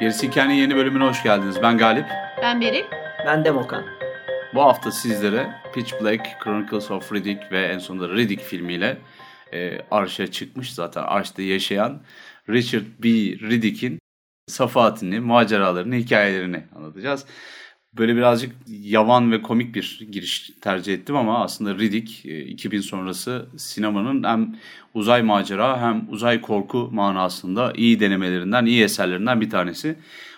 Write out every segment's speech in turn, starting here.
Gerisi Hikayenin yeni bölümüne hoş geldiniz. Ben Galip. Ben Beril. Ben Demokan. Bu hafta sizlere Pitch Black, Chronicles of Riddick ve en sonunda Riddick filmiyle e, arşa çıkmış zaten arşta yaşayan Richard B. Riddick'in safahatini, maceralarını, hikayelerini anlatacağız. Böyle birazcık yavan ve komik bir giriş tercih ettim ama aslında Riddick 2000 sonrası sinemanın hem uzay macera hem uzay korku manasında iyi denemelerinden, iyi eserlerinden bir tanesi.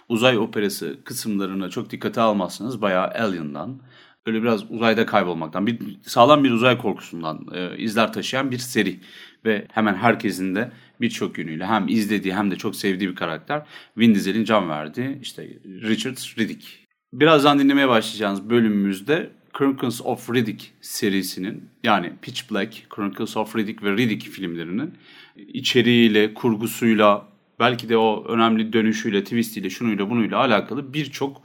Uzay operası kısımlarına çok dikkate almazsanız bayağı Alien'dan, böyle biraz uzayda kaybolmaktan, bir sağlam bir uzay korkusundan e, izler taşıyan bir seri. Ve hemen herkesin de birçok yönüyle hem izlediği hem de çok sevdiği bir karakter Vin Diesel'in can verdiği işte Richard Riddick. Birazdan dinlemeye başlayacağınız bölümümüzde Chronicles of Riddick serisinin yani Pitch Black, Chronicles of Riddick ve Riddick filmlerinin içeriğiyle, kurgusuyla, belki de o önemli dönüşüyle, twistiyle, şunuyla bunuyla alakalı birçok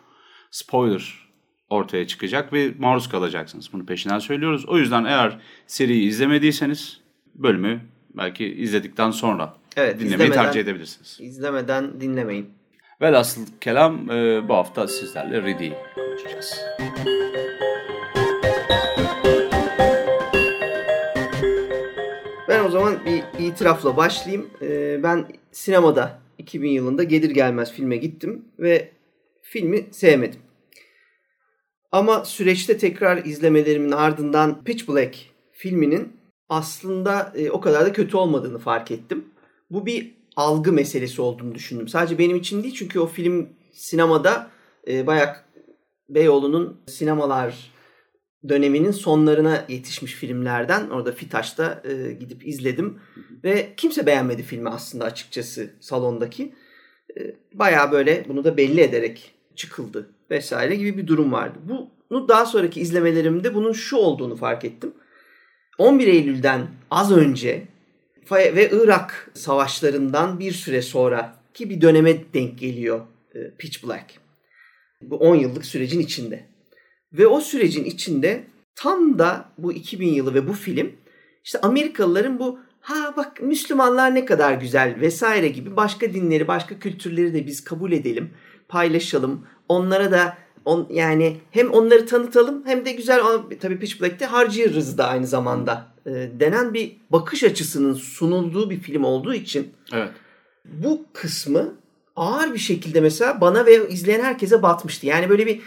spoiler ortaya çıkacak ve maruz kalacaksınız. Bunu peşinden söylüyoruz. O yüzden eğer seriyi izlemediyseniz bölümü belki izledikten sonra evet, dinlemeyi tercih edebilirsiniz. İzlemeden dinlemeyin. Velhasıl kelam e, bu hafta sizlerle Riddick'i konuşacağız. Ben o zaman bir itirafla başlayayım. E, ben sinemada 2000 yılında gelir gelmez filme gittim ve filmi sevmedim. Ama süreçte tekrar izlemelerimin ardından Pitch Black filminin aslında e, o kadar da kötü olmadığını fark ettim. Bu bir algı meselesi olduğunu düşündüm. Sadece benim için değil çünkü o film sinemada e, bayağı Beyoğlu'nun sinemalar döneminin sonlarına yetişmiş filmlerden. Orada Fitaş'ta e, gidip izledim. Ve kimse beğenmedi filmi aslında açıkçası salondaki. E, bayağı böyle bunu da belli ederek çıkıldı vesaire gibi bir durum vardı. Bunu daha sonraki izlemelerimde bunun şu olduğunu fark ettim. 11 Eylül'den az önce ve Irak savaşlarından bir süre sonra ki bir döneme denk geliyor e, Pitch Black. Bu 10 yıllık sürecin içinde. Ve o sürecin içinde tam da bu 2000 yılı ve bu film işte Amerikalıların bu ha bak Müslümanlar ne kadar güzel vesaire gibi başka dinleri, başka kültürleri de biz kabul edelim, paylaşalım. Onlara da on, yani hem onları tanıtalım hem de güzel tabii Pitch Black'te harcayırız da aynı zamanda e, denen bir bakış açısının sunulduğu bir film olduğu için evet. bu kısmı ağır bir şekilde mesela bana ve izleyen herkese batmıştı. Yani böyle bir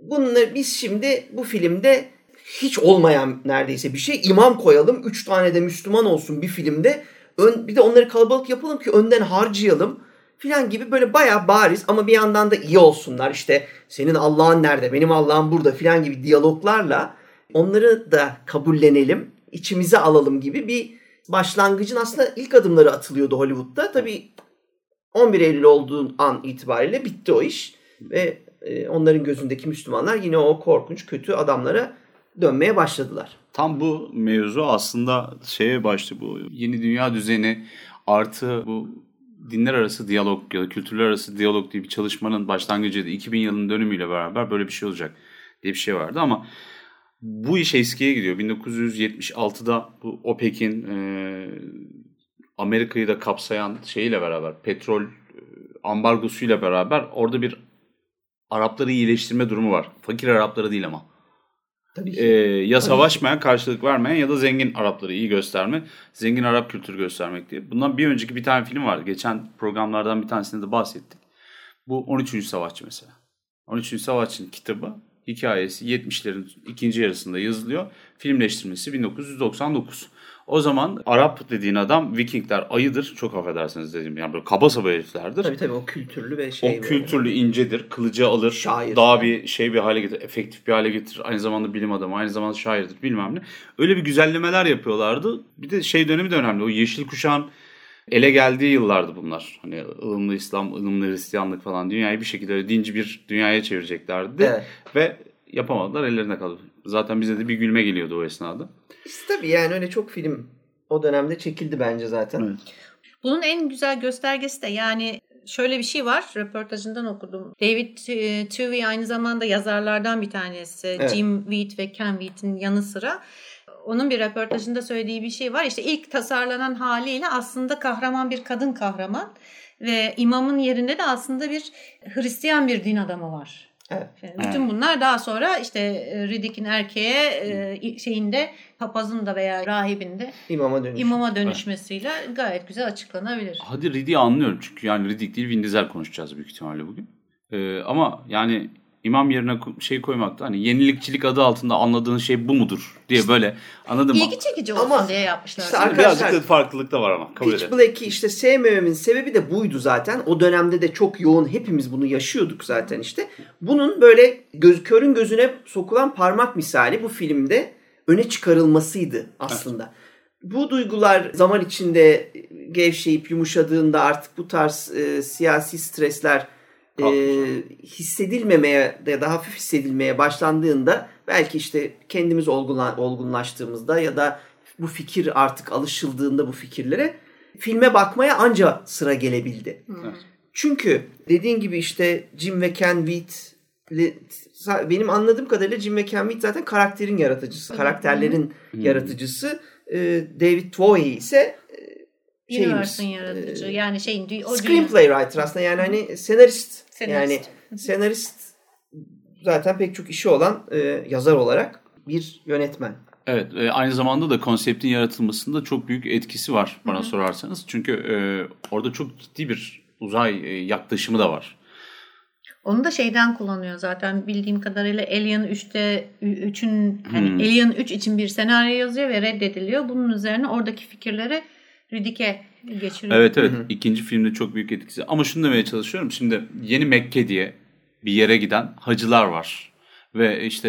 bunları biz şimdi bu filmde hiç olmayan neredeyse bir şey imam koyalım. Üç tane de Müslüman olsun bir filmde. Ön, bir de onları kalabalık yapalım ki önden harcayalım filan gibi böyle bayağı bariz ama bir yandan da iyi olsunlar. İşte senin Allah'ın nerede, benim Allah'ım burada filan gibi diyaloglarla onları da kabullenelim, içimize alalım gibi bir başlangıcın aslında ilk adımları atılıyordu Hollywood'da. Tabii 11 Eylül olduğu an itibariyle bitti o iş ve e, onların gözündeki Müslümanlar yine o korkunç kötü adamlara dönmeye başladılar. Tam bu mevzu aslında şeye başladı bu yeni dünya düzeni artı bu dinler arası diyalog ya da kültürler arası diyalog diye bir çalışmanın başlangıcıydı. 2000 yılının dönümüyle beraber böyle bir şey olacak diye bir şey vardı ama bu iş eskiye gidiyor. 1976'da bu OPEC'in e, Amerika'yı da kapsayan şeyiyle beraber petrol e, ambargosuyla beraber orada bir Arapları iyileştirme durumu var. Fakir Arapları değil ama. Tabii ki. Ee, ya Tabii savaşmayan, ki. karşılık vermeyen ya da zengin Arapları iyi gösterme, zengin Arap kültürü göstermek diye. Bundan bir önceki bir tane film vardı. Geçen programlardan bir tanesinde de bahsettik. Bu 13. Savaşçı mesela. 13. Savaşçı'nın kitabı, hikayesi 70'lerin ikinci yarısında yazılıyor. Filmleştirmesi 1999. O zaman Arap dediğin adam Vikingler ayıdır. Çok affedersiniz dedim. Yani böyle kaba saba heriflerdir. Tabii tabii o kültürlü ve şey. O böyle. kültürlü incedir. Kılıcı alır. Şair. Daha bir şey bir hale getirir. Efektif bir hale getirir. Aynı zamanda bilim adamı. Aynı zamanda şairdir bilmem ne. Öyle bir güzellemeler yapıyorlardı. Bir de şey dönemi de önemli. O yeşil kuşağın ele geldiği yıllardı bunlar. Hani ılımlı İslam, ılımlı Hristiyanlık falan dünyayı bir şekilde öyle dinci bir dünyaya çevireceklerdi. Evet. Ve yapamadılar ellerine kaldı. Zaten bize de bir gülme geliyordu o esnada. İşte tabii yani öyle çok film o dönemde çekildi bence zaten. Evet. Bunun en güzel göstergesi de yani şöyle bir şey var. Röportajından okudum. David Tuvey aynı zamanda yazarlardan bir tanesi. Evet. Jim Wheat ve Ken Wheat'in yanı sıra. Onun bir röportajında söylediği bir şey var. İşte ilk tasarlanan haliyle aslında kahraman bir kadın kahraman. Ve imamın yerinde de aslında bir Hristiyan bir din adamı var. Evet. Bütün bunlar daha sonra işte e, Riddick'in erkeğe e, şeyinde papazın da veya rahibin de İmama dönüş. imama dönüşmesiyle gayet güzel açıklanabilir. Hadi Riddick'i anlıyorum çünkü yani Riddick değil Vin Diesel konuşacağız büyük ihtimalle bugün. Ee, ama yani imam yerine şey koymakta hani yenilikçilik adı altında anladığın şey bu mudur diye böyle anladın mı? İlgi çekici olsun Ama diye yapmışlar. işte arkadaşlar- Birazcık da farklılık da var ama kabul Pitch. Black'i işte sevmememin sebebi de buydu zaten. O dönemde de çok yoğun hepimiz bunu yaşıyorduk zaten işte. Bunun böyle göz, körün gözüne sokulan parmak misali bu filmde öne çıkarılmasıydı aslında. Bu duygular zaman içinde gevşeyip yumuşadığında artık bu tarz e, siyasi stresler e, hissedilmemeye ya da hafif hissedilmeye başlandığında belki işte kendimiz olgunla, olgunlaştığımızda ya da bu fikir artık alışıldığında bu fikirlere filme bakmaya anca sıra gelebildi. Çünkü dediğin gibi işte Jim ve Ken Wheat benim anladığım kadarıyla Jim ve Ken Wheat zaten karakterin yaratıcısı, karakterlerin yaratıcısı. Ee, David Twohy ise şeyimiz, yaratıcı. e, yani şeyin o screenplay writer aslında yani hani senarist. Senarist. Yani senarist zaten pek çok işi olan e, yazar olarak bir yönetmen. Evet e, aynı zamanda da konseptin yaratılmasında çok büyük etkisi var bana sorarsanız. Çünkü e, orada çok ciddi bir uzay e, yaklaşımı da var. Onu da şeyden kullanıyor zaten bildiğim kadarıyla Alien 3'te 3'ün yani Hmm. Alien 3 için bir senaryo yazıyor ve reddediliyor. Bunun üzerine oradaki fikirleri Riddick'e geçiriyor. Evet evet ikinci filmde çok büyük etkisi. Ama şunu demeye çalışıyorum. Şimdi yeni Mekke diye bir yere giden hacılar var. Ve işte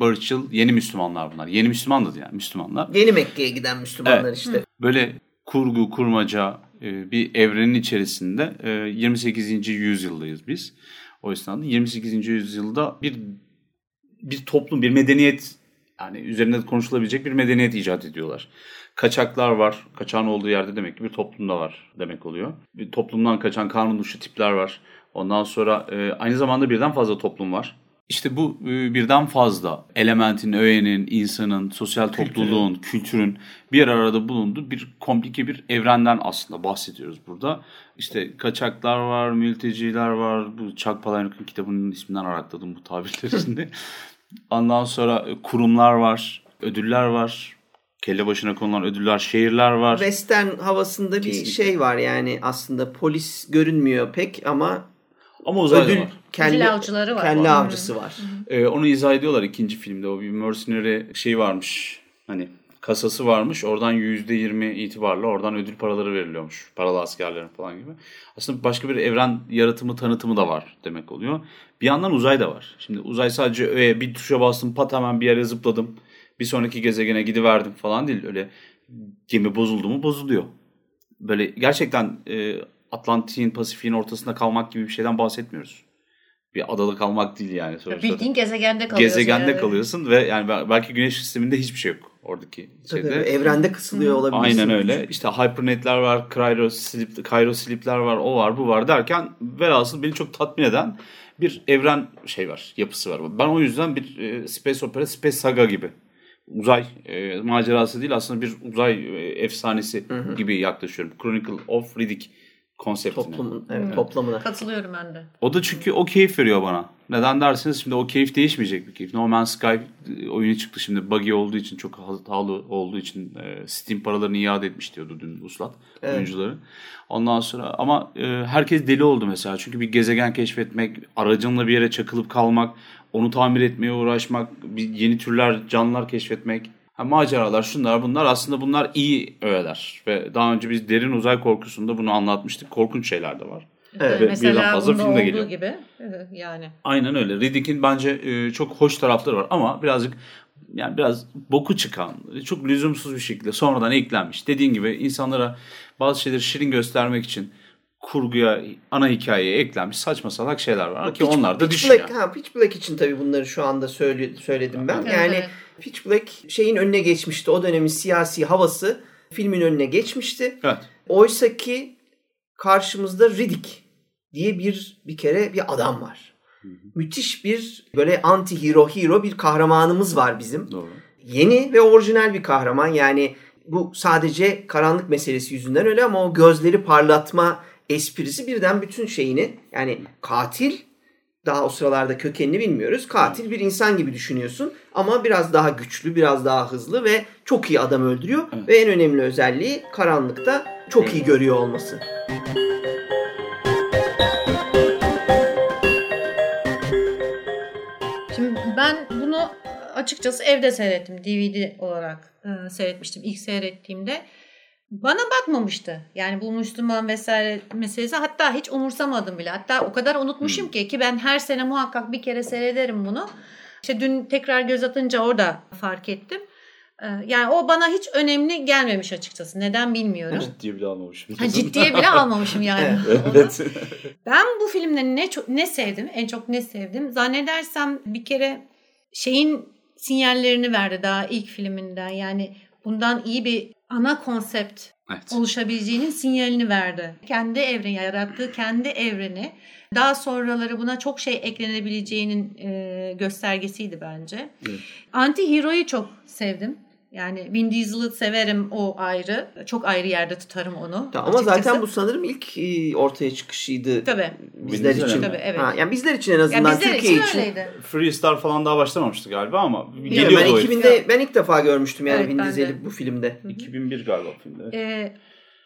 Barışçıl yeni Müslümanlar bunlar. Yeni Müslümandı yani Müslümanlar. Yeni Mekke'ye giden Müslümanlar Evet. işte. Böyle kurgu, kurmaca e, bir evrenin içerisinde e, 28. yüzyıldayız biz. O esnada 28. yüzyılda bir bir toplum, bir medeniyet yani üzerinde konuşulabilecek bir medeniyet icat ediyorlar. Kaçaklar var. Kaçağın olduğu yerde demek ki bir toplumda var demek oluyor. Bir toplumdan kaçan kanun dışı tipler var. Ondan sonra e, aynı zamanda birden fazla toplum var. İşte bu e, birden fazla elementin, öğenin, insanın, sosyal topluluğun, kültürün bir arada bulunduğu bir komplike bir evrenden aslında bahsediyoruz burada. İşte kaçaklar var, mülteciler var. Bu Chuck Palahniuk'un kitabının isminden arakladım bu tabirleri şimdi. Ondan sonra e, kurumlar var, ödüller var. Kelle başına konulan ödüller, şehirler var. Western havasında bir Kesinlikle. şey var yani aslında polis görünmüyor pek ama Ama uzayda ödül var. kelle, Ödül avcıları var. kelle Hı. avcısı var. Ee, onu izah ediyorlar ikinci filmde. O bir mercenary şey varmış. Hani kasası varmış. Oradan %20 itibarla oradan ödül paraları veriliyormuş. Paralı askerlerin falan gibi. Aslında başka bir evren yaratımı tanıtımı da var demek oluyor. Bir yandan uzay da var. Şimdi uzay sadece öyle bir tuşa bastım pat hemen bir yere zıpladım. Bir sonraki gezegene gidiverdim falan değil. Öyle gemi bozuldu mu bozuluyor. Böyle gerçekten e, Atlantik'in Pasifik'in ortasında kalmak gibi bir şeyden bahsetmiyoruz. Bir adada kalmak değil yani sonuçta. Bildiğin gezegende kalıyorsun. Gezegende yani. kalıyorsun ve yani bel- belki güneş sisteminde hiçbir şey yok oradaki Tabii, şeyde. evrende kısılıyor olabilirsin. Aynen öyle. İşte hypernetler var, cryoslip, cryoslipler var, o var, bu var derken velhasıl beni çok tatmin eden bir evren şey var, yapısı var. Ben o yüzden bir e, space opera, space saga gibi uzay e, macerası değil aslında bir uzay e, efsanesi gibi yaklaşıyorum. Chronicle of Riddick konseptine. Toplumun, evet, toplamına. Katılıyorum ben de. O da çünkü o keyif veriyor bana. Neden derseniz şimdi o keyif değişmeyecek bir keyif. No Man's Sky e, oyunu çıktı şimdi buggy olduğu için çok hatalı olduğu için e, Steam paralarını iade etmiş diyordu dün Uslat Evet. oyuncuları. Ondan sonra ama e, herkes deli oldu mesela. Çünkü bir gezegen keşfetmek, aracınla bir yere çakılıp kalmak, onu tamir etmeye uğraşmak, yeni türler, canlılar keşfetmek. Ha, maceralar şunlar bunlar aslında bunlar iyi öğeler. Ve daha önce biz derin uzay korkusunda bunu anlatmıştık. Korkunç şeyler de var. Evet, ve Mesela birden fazla film de geliyor. gibi yani. Aynen öyle. Riddick'in bence e, çok hoş tarafları var ama birazcık yani biraz boku çıkan, çok lüzumsuz bir şekilde sonradan eklenmiş. Dediğin gibi insanlara bazı şeyleri şirin göstermek için kurguya, ana hikayeye eklenmiş saçma salak şeyler var ki Pitch- onlar da Pitch düşüyor. Black, ha, Pitch Black için tabii bunları şu anda söyle, söyledim ben. Evet, yani evet. Pitch Black şeyin önüne geçmişti. O dönemin siyasi havası filmin önüne geçmişti. Evet. Oysa ki karşımızda Riddick diye bir bir kere bir adam var. Müthiş bir böyle anti hero hero bir kahramanımız var bizim. Doğru. Yeni ve orijinal bir kahraman. Yani bu sadece karanlık meselesi yüzünden öyle ama o gözleri parlatma esprisi birden bütün şeyini yani katil daha o sıralarda kökenini bilmiyoruz. Katil bir insan gibi düşünüyorsun ama biraz daha güçlü, biraz daha hızlı ve çok iyi adam öldürüyor Evet. ve en önemli özelliği karanlıkta çok iyi görüyor olması. Şimdi ben bunu açıkçası evde seyrettim. DVD olarak e, seyretmiştim ilk seyrettiğimde. Bana batmamıştı. Yani bu Müslüman vesaire meselesi hatta hiç umursamadım bile. Hatta o kadar unutmuşum ki ki ben her sene muhakkak bir kere seyrederim bunu. İşte dün tekrar göz atınca orada fark ettim. E, Yani o bana hiç önemli gelmemiş açıkçası. Neden bilmiyorum. Ciddiye bile almamışım. Ha, ciddiye bile almamışım yani. evet. Ben bu filmde ne çok ne sevdim, en çok ne sevdim. Zannedersem bir kere şeyin sinyallerini verdi daha ilk filminden. Yani bundan iyi bir ana konsept evet. oluşabileceğinin sinyalini verdi. Kendi evreni yarattığı kendi evreni daha sonraları buna çok şey eklenebileceğinin e, göstergesiydi bence. Evet. Anti-Hero'yu çok sevdim. Yani Vin Diesel'ı severim o ayrı. Çok ayrı yerde tutarım onu. Ama açıkçası. zaten bu sanırım ilk e, ortaya çıkışıydı Tabii. bizler Bizler için. Tabii, evet. Ha, yani bizler için en azından Yani bizler Türkiye için için. öyleydi. Freestar falan daha başlamamıştı galiba ama geliyordu ben herif. 2000'de ben ilk defa görmüştüm yani Evet, Vin. Diesel'i bu filmde. 2001 galiba filmde. Ee,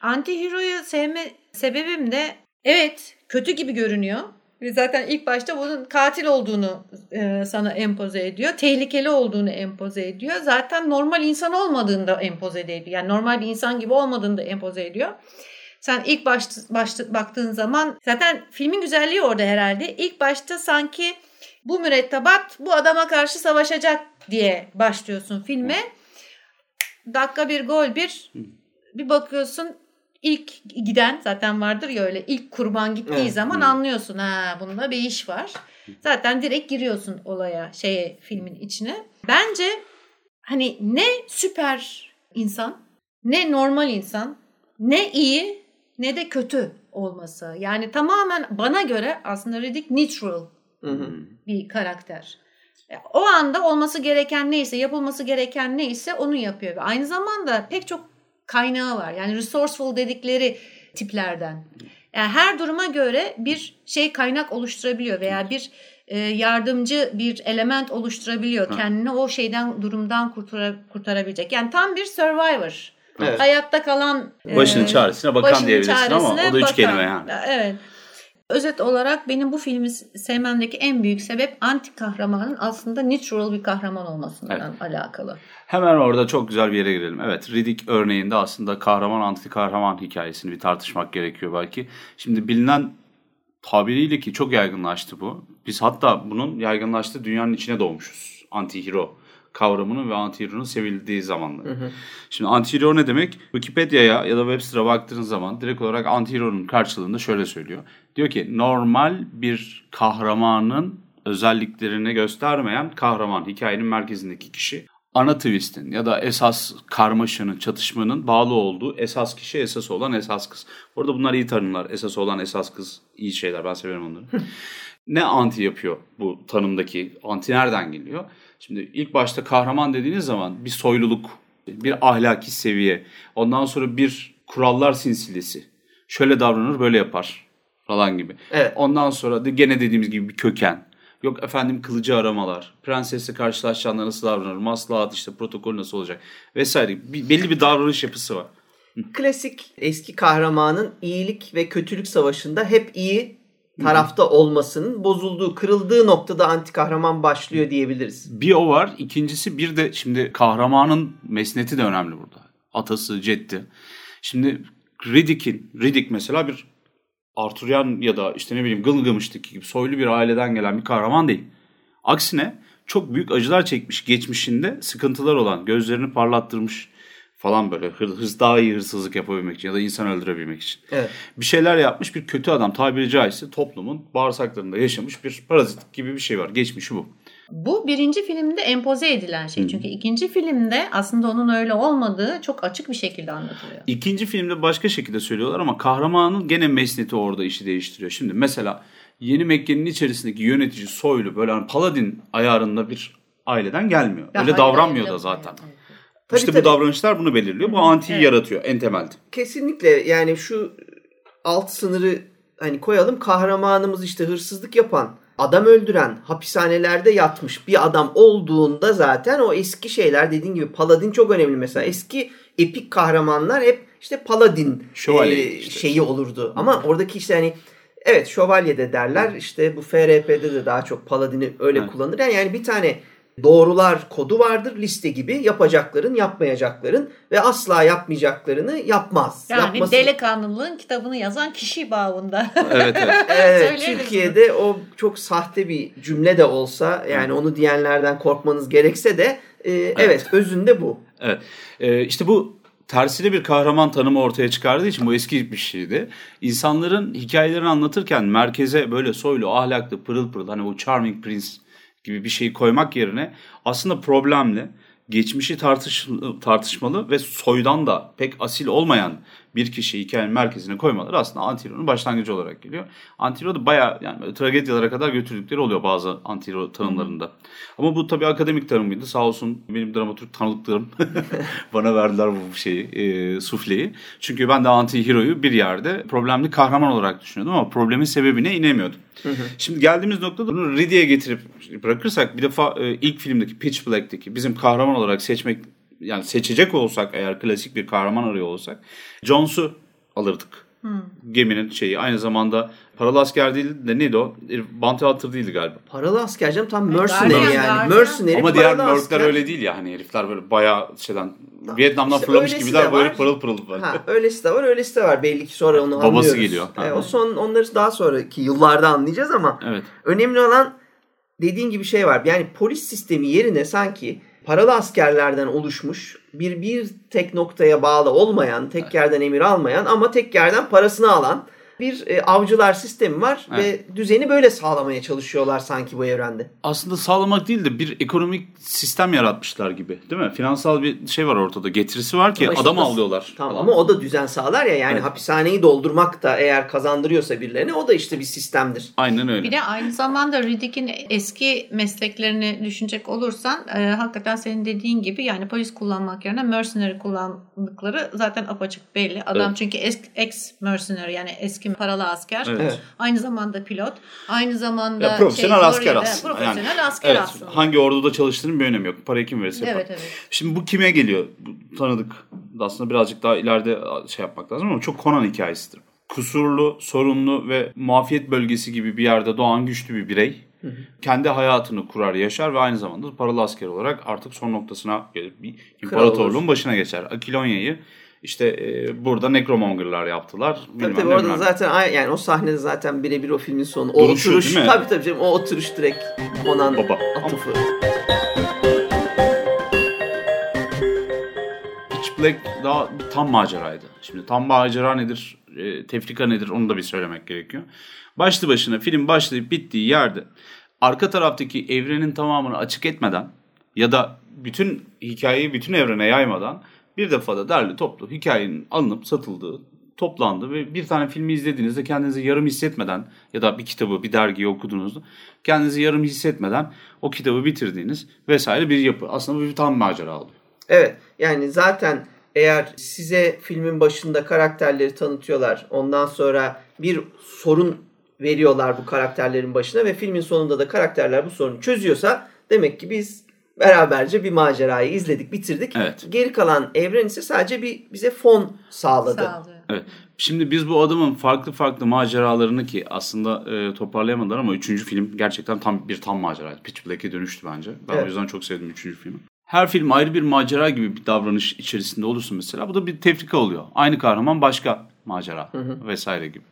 anti-hero'yu sevme sebebim de evet kötü gibi görünüyor. Ve zaten ilk başta bunun katil olduğunu e, sana empoze ediyor. Tehlikeli olduğunu empoze ediyor. Zaten normal insan olmadığını da empoze ediyor. Yani normal bir insan gibi olmadığını da empoze ediyor. Sen ilk baş, başta baktığın zaman zaten filmin güzelliği orada herhalde. İlk başta sanki bu mürettebat bu adama karşı savaşacak diye başlıyorsun filme. Dakika bir gol bir bir bakıyorsun ilk giden zaten vardır ya öyle ilk kurban gittiği Evet. zaman anlıyorsun ha bunda bir iş var. Zaten direkt giriyorsun olaya şeye filmin içine. Bence hani ne süper insan ne normal insan ne iyi ne de kötü olması. Yani tamamen bana göre aslında Riddick neutral Hı hı. bir karakter. E, O anda olması gereken neyse, yapılması gereken neyse onu yapıyor. Ve aynı zamanda pek çok kaynağı var. Yani resourceful dedikleri tiplerden. Yani her duruma göre bir şey kaynak oluşturabiliyor veya bir e, yardımcı bir element oluşturabiliyor. Ha. Kendini o şeyden durumdan kurtara, kurtarabilecek. Yani tam bir survivor. Evet. Hayatta kalan Başının e, çaresine bakan başının diyebilirsin ama çaresine o da üç bakan. kelime yani. Evet. Özet olarak benim bu filmi sevmemdeki en büyük sebep anti kahramanın aslında neutral bir kahraman olmasından alakalı. Hemen orada çok güzel bir yere girelim. Evet Riddick örneğinde aslında kahraman anti kahraman hikayesini bir tartışmak gerekiyor belki. Şimdi bilinen tabiriyle ki çok yaygınlaştı bu. Biz hatta bunun yaygınlaştığı dünyanın içine doğmuşuz. Anti-hero kavramının ve anti-hero'nun sevildiği zamanlar. Şimdi anti-hero ne demek? Wikipedia'ya ya da Webster'a baktığınız zaman direkt olarak anti-hero'nun karşılığında şöyle söylüyor. Diyor ki normal bir kahramanın özelliklerini göstermeyen kahraman hikayenin merkezindeki kişi. Ana twist'in ya da esas karmaşanın, çatışmanın bağlı olduğu esas kişi, esas olan esas kız. Orada bunlar iyi tanımlar. Esas olan esas kız iyi şeyler. Ben severim onları. ne anti yapıyor bu tanımdaki? Anti nereden geliyor? Şimdi ilk başta kahraman dediğiniz zaman bir soyluluk, bir ahlaki seviye, ondan sonra bir kurallar sinsilesi. Şöyle davranır, böyle yapar falan gibi. Evet. Ondan sonra da gene dediğimiz gibi bir köken. Yok efendim kılıcı aramalar, prensesle karşılaşacağında nasıl davranır, maslahat işte protokol nasıl olacak vesaire. Bir, belli bir davranış yapısı var. Klasik eski kahramanın iyilik ve kötülük savaşında hep iyi tarafta olmasının bozulduğu, kırıldığı noktada anti kahraman başlıyor diyebiliriz. Bir o var. İkincisi bir de şimdi kahramanın mesneti de önemli burada. Atası, ceddi. Şimdi Riddick'in, Riddick mesela bir Arthurian ya da işte ne bileyim Gılgamış'taki gibi soylu bir aileden gelen bir kahraman değil. Aksine çok büyük acılar çekmiş geçmişinde sıkıntılar olan, gözlerini parlattırmış falan böyle hır, hırs daha iyi hırsızlık yapabilmek için ya da insan öldürebilmek için. Evet. Bir şeyler yapmış bir kötü adam tabiri caizse toplumun bağırsaklarında yaşamış bir parazit gibi bir şey var. Geçmişi bu. Bu birinci filmde empoze edilen şey. Çünkü ikinci filmde aslında onun öyle olmadığı çok açık bir şekilde anlatılıyor. İkinci filmde başka şekilde söylüyorlar ama kahramanın gene mesneti orada işi değiştiriyor. Şimdi mesela Yeni Mekke'nin içerisindeki yönetici soylu böyle hani paladin ayarında bir aileden gelmiyor. Ya Öyle hayır, davranmıyor hayır, da zaten. hayır, hayır. Tabii, işte tabii. bu davranışlar bunu belirliyor. Bu antiyi Evet. yaratıyor en temelde. Kesinlikle yani şu alt sınırı hani koyalım kahramanımız işte hırsızlık yapan, adam öldüren, hapishanelerde yatmış bir adam olduğunda zaten o eski şeyler dediğin gibi Paladin çok önemli mesela. Eski epik kahramanlar hep işte Paladin Şövalye e, işte. şeyi olurdu. Ama oradaki işte hani evet şövalye de derler. işte bu FRP'de de daha çok Paladin'i öyle Evet. kullanır. Yani, yani bir tane doğrular kodu vardır liste gibi yapacakların yapmayacakların ve asla yapmayacaklarını yapmaz. Yani Yapması- delikanlılığın kitabını yazan kişi bağında. Evet evet. Evet, Türkiye'de o çok sahte bir cümle de olsa yani onu diyenlerden korkmanız gerekse de e, evet. özünde bu. Evet. Ee, işte bu tersine bir kahraman tanımı ortaya çıkardığı için bu eski bir şeydi. İnsanların hikayelerini anlatırken merkeze böyle soylu, ahlaklı, pırıl pırıl hani o charming prince gibi bir şeyi koymak yerine aslında problemli, geçmişi tartış, tartışmalı ve soydan da pek asil olmayan bir kişi hikayenin merkezine koymaları aslında Antiro'nun başlangıcı olarak geliyor. Antiro da bayağı yani tragedyalara kadar götürdükleri oluyor bazı Antiro tanımlarında. Ama bu tabii akademik tanımıydı. Sağ olsun benim dramaturg tanıdıklarım bana verdiler bu şeyi, e, sufleyi. Çünkü ben de anti-hero'yu bir yerde problemli kahraman olarak düşünüyordum ama problemin sebebine inemiyordum. Şimdi geldiğimiz noktada bunu Riddick'e getirip bırakırsak bir defa e, ilk filmdeki Pitch Black'teki bizim kahraman olarak seçmek yani seçecek olsak eğer klasik bir kahraman arıyor olsak Jones'u alırdık. Geminin şeyi aynı zamanda paralı asker değil de neydi o? Bounty Hunter değildi galiba. Paralı asker canım tam mercenary yani. Guardian. Mercenary Ama diğer Merc'ler öyle değil ya hani herifler böyle bayağı şeyden Vietnam'dan İşte fırlamış gibiler böyle pırıl pırıl böyle. Ha, öylesi de var öylesi de var. Belli ki sonra onu Babası anlıyoruz. geliyor. E, o son onları daha sonraki yıllarda anlayacağız ama Evet. önemli olan dediğin gibi şey var. Yani polis sistemi yerine sanki paralı askerlerden oluşmuş bir bir tek noktaya bağlı olmayan, tek yerden emir almayan ama tek yerden parasını alan bir e, avcılar sistemi var ve düzeni böyle sağlamaya çalışıyorlar sanki bu evrende. Aslında sağlamak değil de bir ekonomik sistem yaratmışlar gibi değil mi? Finansal bir şey var ortada. Getirisi var ki Ama işte adam avlıyorlar. Tamam falan. ama o da düzen sağlar ya yani Evet. hapishaneyi doldurmak da eğer kazandırıyorsa birilerine o da işte bir sistemdir. Aynen öyle. Bir de aynı zamanda Riddick'in eski mesleklerini düşünecek olursan e, hakikaten senin dediğin gibi yani polis kullanmak yerine mercenary kullandıkları zaten apaçık belli. Adam Evet. çünkü ex, ex mercenary yani eski paralı asker. Evet. Evet. Aynı zamanda pilot. Aynı zamanda Ya profesyonel şey, asker aslında. Profesyonel Yani, asker evet, aslında. Hangi orduda çalıştığının bir önemi yok. Parayı kim verirse yapar. Evet evet. Şimdi bu kime geliyor? Bu tanıdık. Aslında birazcık daha ileride şey yapmak lazım ama çok Conan hikayesidir. Kusurlu, sorunlu ve muafiyet bölgesi gibi bir yerde doğan güçlü bir birey. Kendi hayatını kurar, yaşar ve aynı zamanda paralı asker olarak artık son noktasına gelip bir imparatorluğun başına geçer. Akilonya'yı işte e, burada Necromonger'lar yaptılar. Tabii tabii orada zaten yani o sahnede zaten birebir o filmin sonu. O Duruşu, oturuş değil mi? tabii tabii canım, o oturuş direkt Conan Baba. atıfı. Pitch Black daha bir tam maceraydı. Şimdi tam macera nedir, e, tefrika nedir onu da bir söylemek gerekiyor. Başlı başına film başlayıp bittiği yerde arka taraftaki evrenin tamamını açık etmeden ya da bütün hikayeyi bütün evrene yaymadan bir defada derli toplu hikayenin alınıp satıldığı, toplandı ve bir tane filmi izlediğinizde kendinizi yarım hissetmeden ya da bir kitabı, bir dergiyi okuduğunuzda kendinizi yarım hissetmeden o kitabı bitirdiğiniz vesaire bir yapı. Aslında bu bir tam macera oluyor. Evet yani zaten eğer size filmin başında karakterleri tanıtıyorlar ondan sonra bir sorun veriyorlar bu karakterlerin başına ve filmin sonunda da karakterler bu sorunu çözüyorsa demek ki biz beraberce bir macerayı izledik bitirdik. Evet. Geri kalan evren ise sadece bir bize fon sağladı. Sağlıyor. Evet. Şimdi biz bu adamın farklı farklı maceralarını ki aslında e, toparlayamadılar ama üçüncü film gerçekten tam bir tam maceraydı. Pitch Black'e dönüştü bence. Ben Evet. o yüzden çok sevdim üçüncü filmi. Her film ayrı bir macera gibi bir davranış içerisinde olursa mesela bu da bir tefrika oluyor. Aynı kahraman başka macera vesaire gibi.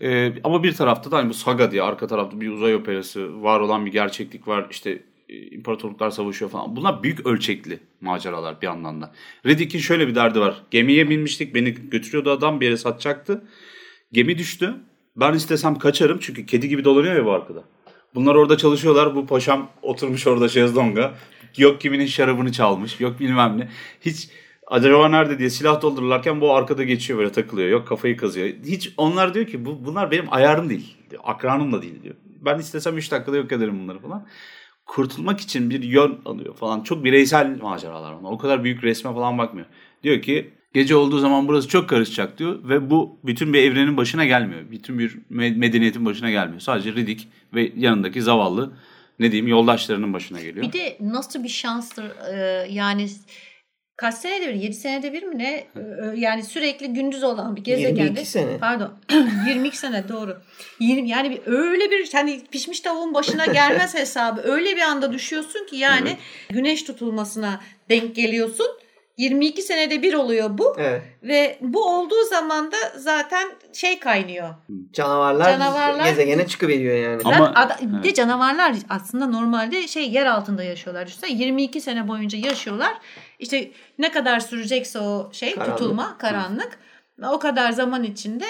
E, ama bir tarafta da hani bu saga diye arka tarafta bir uzay operası var olan bir gerçeklik var. İşte imparatorluklar savaşıyor falan. Bunlar büyük ölçekli maceralar bir yandan da. Riddick'in şöyle bir derdi var. Gemiye binmiştik. Beni götürüyordu adam bir yere satacaktı. Gemi düştü. Ben istesem kaçarım çünkü kedi gibi dolanıyor ya bu arkada. Bunlar orada çalışıyorlar. Bu paşam oturmuş orada şezlonga. Yok kiminin şarabını çalmış. Yok bilmem ne. Hiç acaba nerede diye silah doldururlarken bu arkada geçiyor böyle takılıyor. Yok kafayı kazıyor. Hiç onlar diyor ki bu bunlar benim ayarım değil. Akranım da değil diyor. Ben istesem 3 dakikada yok ederim bunları falan. Kurtulmak için bir yön alıyor falan. Çok bireysel maceralar bunlar. O kadar büyük resme falan bakmıyor. Diyor ki gece olduğu zaman burası çok karışacak diyor ve bu bütün bir evrenin başına gelmiyor. Bütün bir medeniyetin başına gelmiyor. Sadece Riddick ve yanındaki zavallı ne diyeyim yoldaşlarının başına geliyor. Bir de nasıl bir şanstır yani kaç senede bir 7 senede bir mi ne yani sürekli gündüz olan bir gezegende 22 sene. pardon 22 sene doğru 20 yani bir öyle bir hani pişmiş tavuğun başına gelmez hesabı öyle bir anda düşüyorsun ki yani güneş tutulmasına denk geliyorsun 22 senede bir oluyor bu Evet. ve bu olduğu zaman da zaten şey kaynıyor Canavarlar, Canavarlar- gezegene çıkıveriyor yani. Ama- bir evet. de canavarlar aslında normalde şey yer altında yaşıyorlar. Düşünsene 22 sene boyunca yaşıyorlar. İşte ne kadar sürecekse o şey Karanlık. tutulma, karanlık. O kadar zaman içinde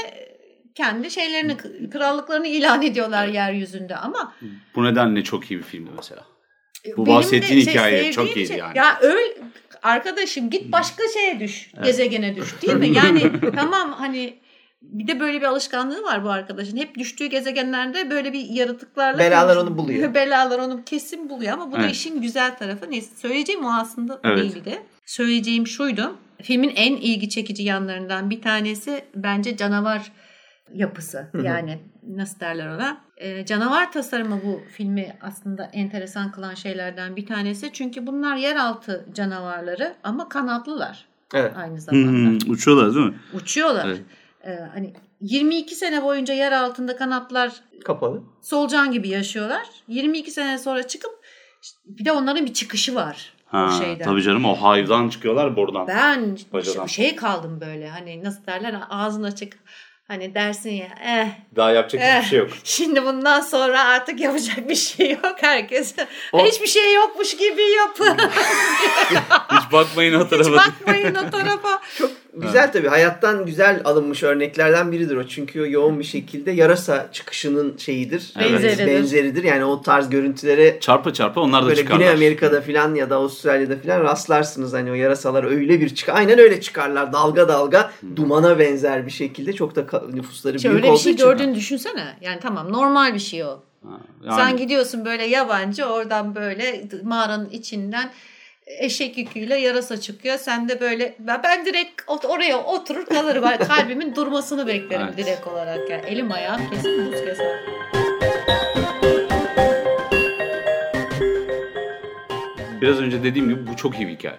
kendi şeylerini, krallıklarını ilan ediyorlar yeryüzünde ama Bu nedenle çok iyi bir filmdi mesela. Bu benim bahsettiğin şey, hikaye çok iyiydi şey- yani. Ya öyle arkadaşım git başka şeye düş. Gezegene düş değil mi? Yani tamam hani bir de böyle bir alışkanlığı var bu arkadaşın. Hep düştüğü gezegenlerde böyle bir yaratıklarla Belalar onu buluyor. Belalar onu kesin buluyor ama bu da Evet. işin güzel tarafı. Neyse söyleyeceğim o aslında Evet. değildi. Söyleyeceğim şuydu. Filmin en ilgi çekici yanlarından bir tanesi bence canavar yapısı. Yani nasıl derler ona? Ee, canavar tasarımı bu filmi aslında enteresan kılan şeylerden bir tanesi. Çünkü bunlar yeraltı canavarları ama kanatlılar Evet. aynı zamanda. Hmm, uçuyorlar değil mi? Uçuyorlar. Evet. Ee, hani 22 sene boyunca yer altında kanatlar Kapalı. solucan gibi yaşıyorlar. 22 sene sonra çıkıp bir de onların bir çıkışı var Ha, şeyden. tabii canım o hive'dan çıkıyorlar buradan. Ben Bacadan. şey kaldım böyle hani nasıl derler ağzını açık hani dersin ya eh Daha yapacak Eh. hiçbir şey yok. Şimdi bundan sonra artık yapacak bir şey yok herkes. O- Hiçbir şey yokmuş gibi yapın. Hiç bakmayın o Hiç tarafa. bakmayın o tarafa. Çok güzel tabii. Hayattan güzel alınmış örneklerden biridir o. Çünkü o yoğun bir şekilde yarasa çıkışının şeyidir. Evet. Benzeridir. Benzeridir. Yani o tarz görüntülere Çarpa çarpa onlar da böyle çıkarlar. Güney Amerika'da filan ya da Avustralya'da filan rastlarsınız hani o yarasalar öyle bir çıkar. Aynen öyle çıkarlar. Dalga dalga dumana benzer bir şekilde çok da nüfusları İşte büyük öyle bir olduğu şey için. gördüğünü düşünsene. Yani tamam normal bir şey o. Ha, yani Sen gidiyorsun böyle yabancı oradan böyle mağaranın içinden eşek yüküyle yarasa çıkıyor. Sen de böyle ben, ben direkt oraya oturur kalırım. Kalbimin durmasını beklerim Evet. direkt olarak. Yani elim ayağım kesin buz keser. Biraz önce dediğim gibi bu çok iyi bir hikaye.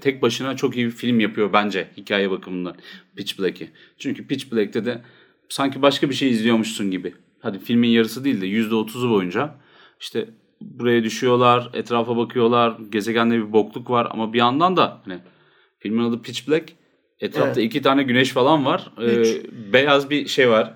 Tek başına çok iyi bir film yapıyor bence hikaye bakımından Pitch Black'i. Çünkü Pitch Black'te de sanki başka bir şey izliyormuşsun gibi. Hadi filmin yarısı değil de %30'u boyunca işte buraya düşüyorlar, etrafa bakıyorlar, gezegende bir bokluk var ama bir yandan da hani filmin adı Pitch Black. Etrafta iki tane güneş falan var. Ee, beyaz bir şey var.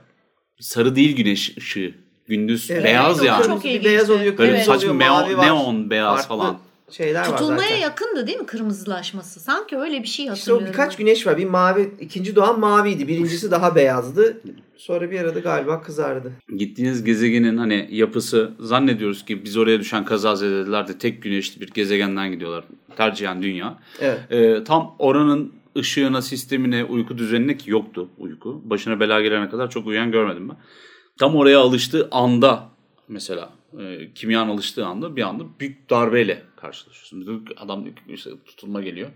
Sarı değil güneş ışığı. Gündüz Evet, beyaz çok- yani. çok bir beyaz oluyor, Böyle kırmızı saçma neon, neon beyaz Farklı falan. Şeyler var Tutulmaya zaten. yakındı değil mi kırmızılaşması? Sanki öyle bir şey İşte o hatırlıyorum. birkaç güneş var. Bir mavi, ikinci doğan maviydi. Birincisi daha beyazdı. Sonra bir arada galiba kızardı. Gittiğiniz gezegenin hani yapısı zannediyoruz ki biz oraya düşen kazazedeler de tek güneşli bir gezegenden gidiyorlar. Tercihen dünya. Evet. Ee, tam oranın ışığına, sistemine, uyku düzenine ki yoktu uyku. Başına bela gelene kadar çok uyuyan görmedim ben. Tam oraya alıştığı anda mesela e, kimyan alıştığı anda bir anda büyük darbeyle karşılaşıyorsun. Adam işte tutulma geliyor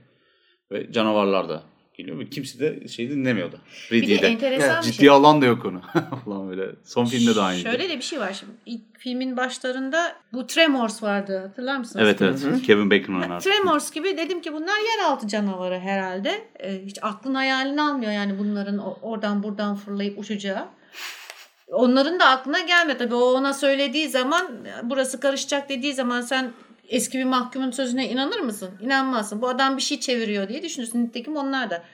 ve canavarlar da geliyor ve kimse de şey dinlemiyordu. Bir de Ridley'de. enteresan Evet, bir şey. Ciddi alan da yok onu. Falan böyle. Son filmde de aynıydı. Şöyle de bir şey var şimdi. İlk filmin başlarında bu Tremors vardı hatırlar mısınız? Evet evet. Hı hı. Kevin Bacon oynar. Tremors gibi dedim ki bunlar yeraltı canavarı herhalde. Ee, hiç aklın hayalini almıyor yani bunların oradan buradan fırlayıp uçacağı. Onların da aklına gelmedi. Tabii o ona söylediği zaman burası karışacak dediği zaman sen eski bir mahkumun sözüne inanır mısın? İnanmazsın. Bu adam bir şey çeviriyor diye düşünürsün. Nitekim onlar da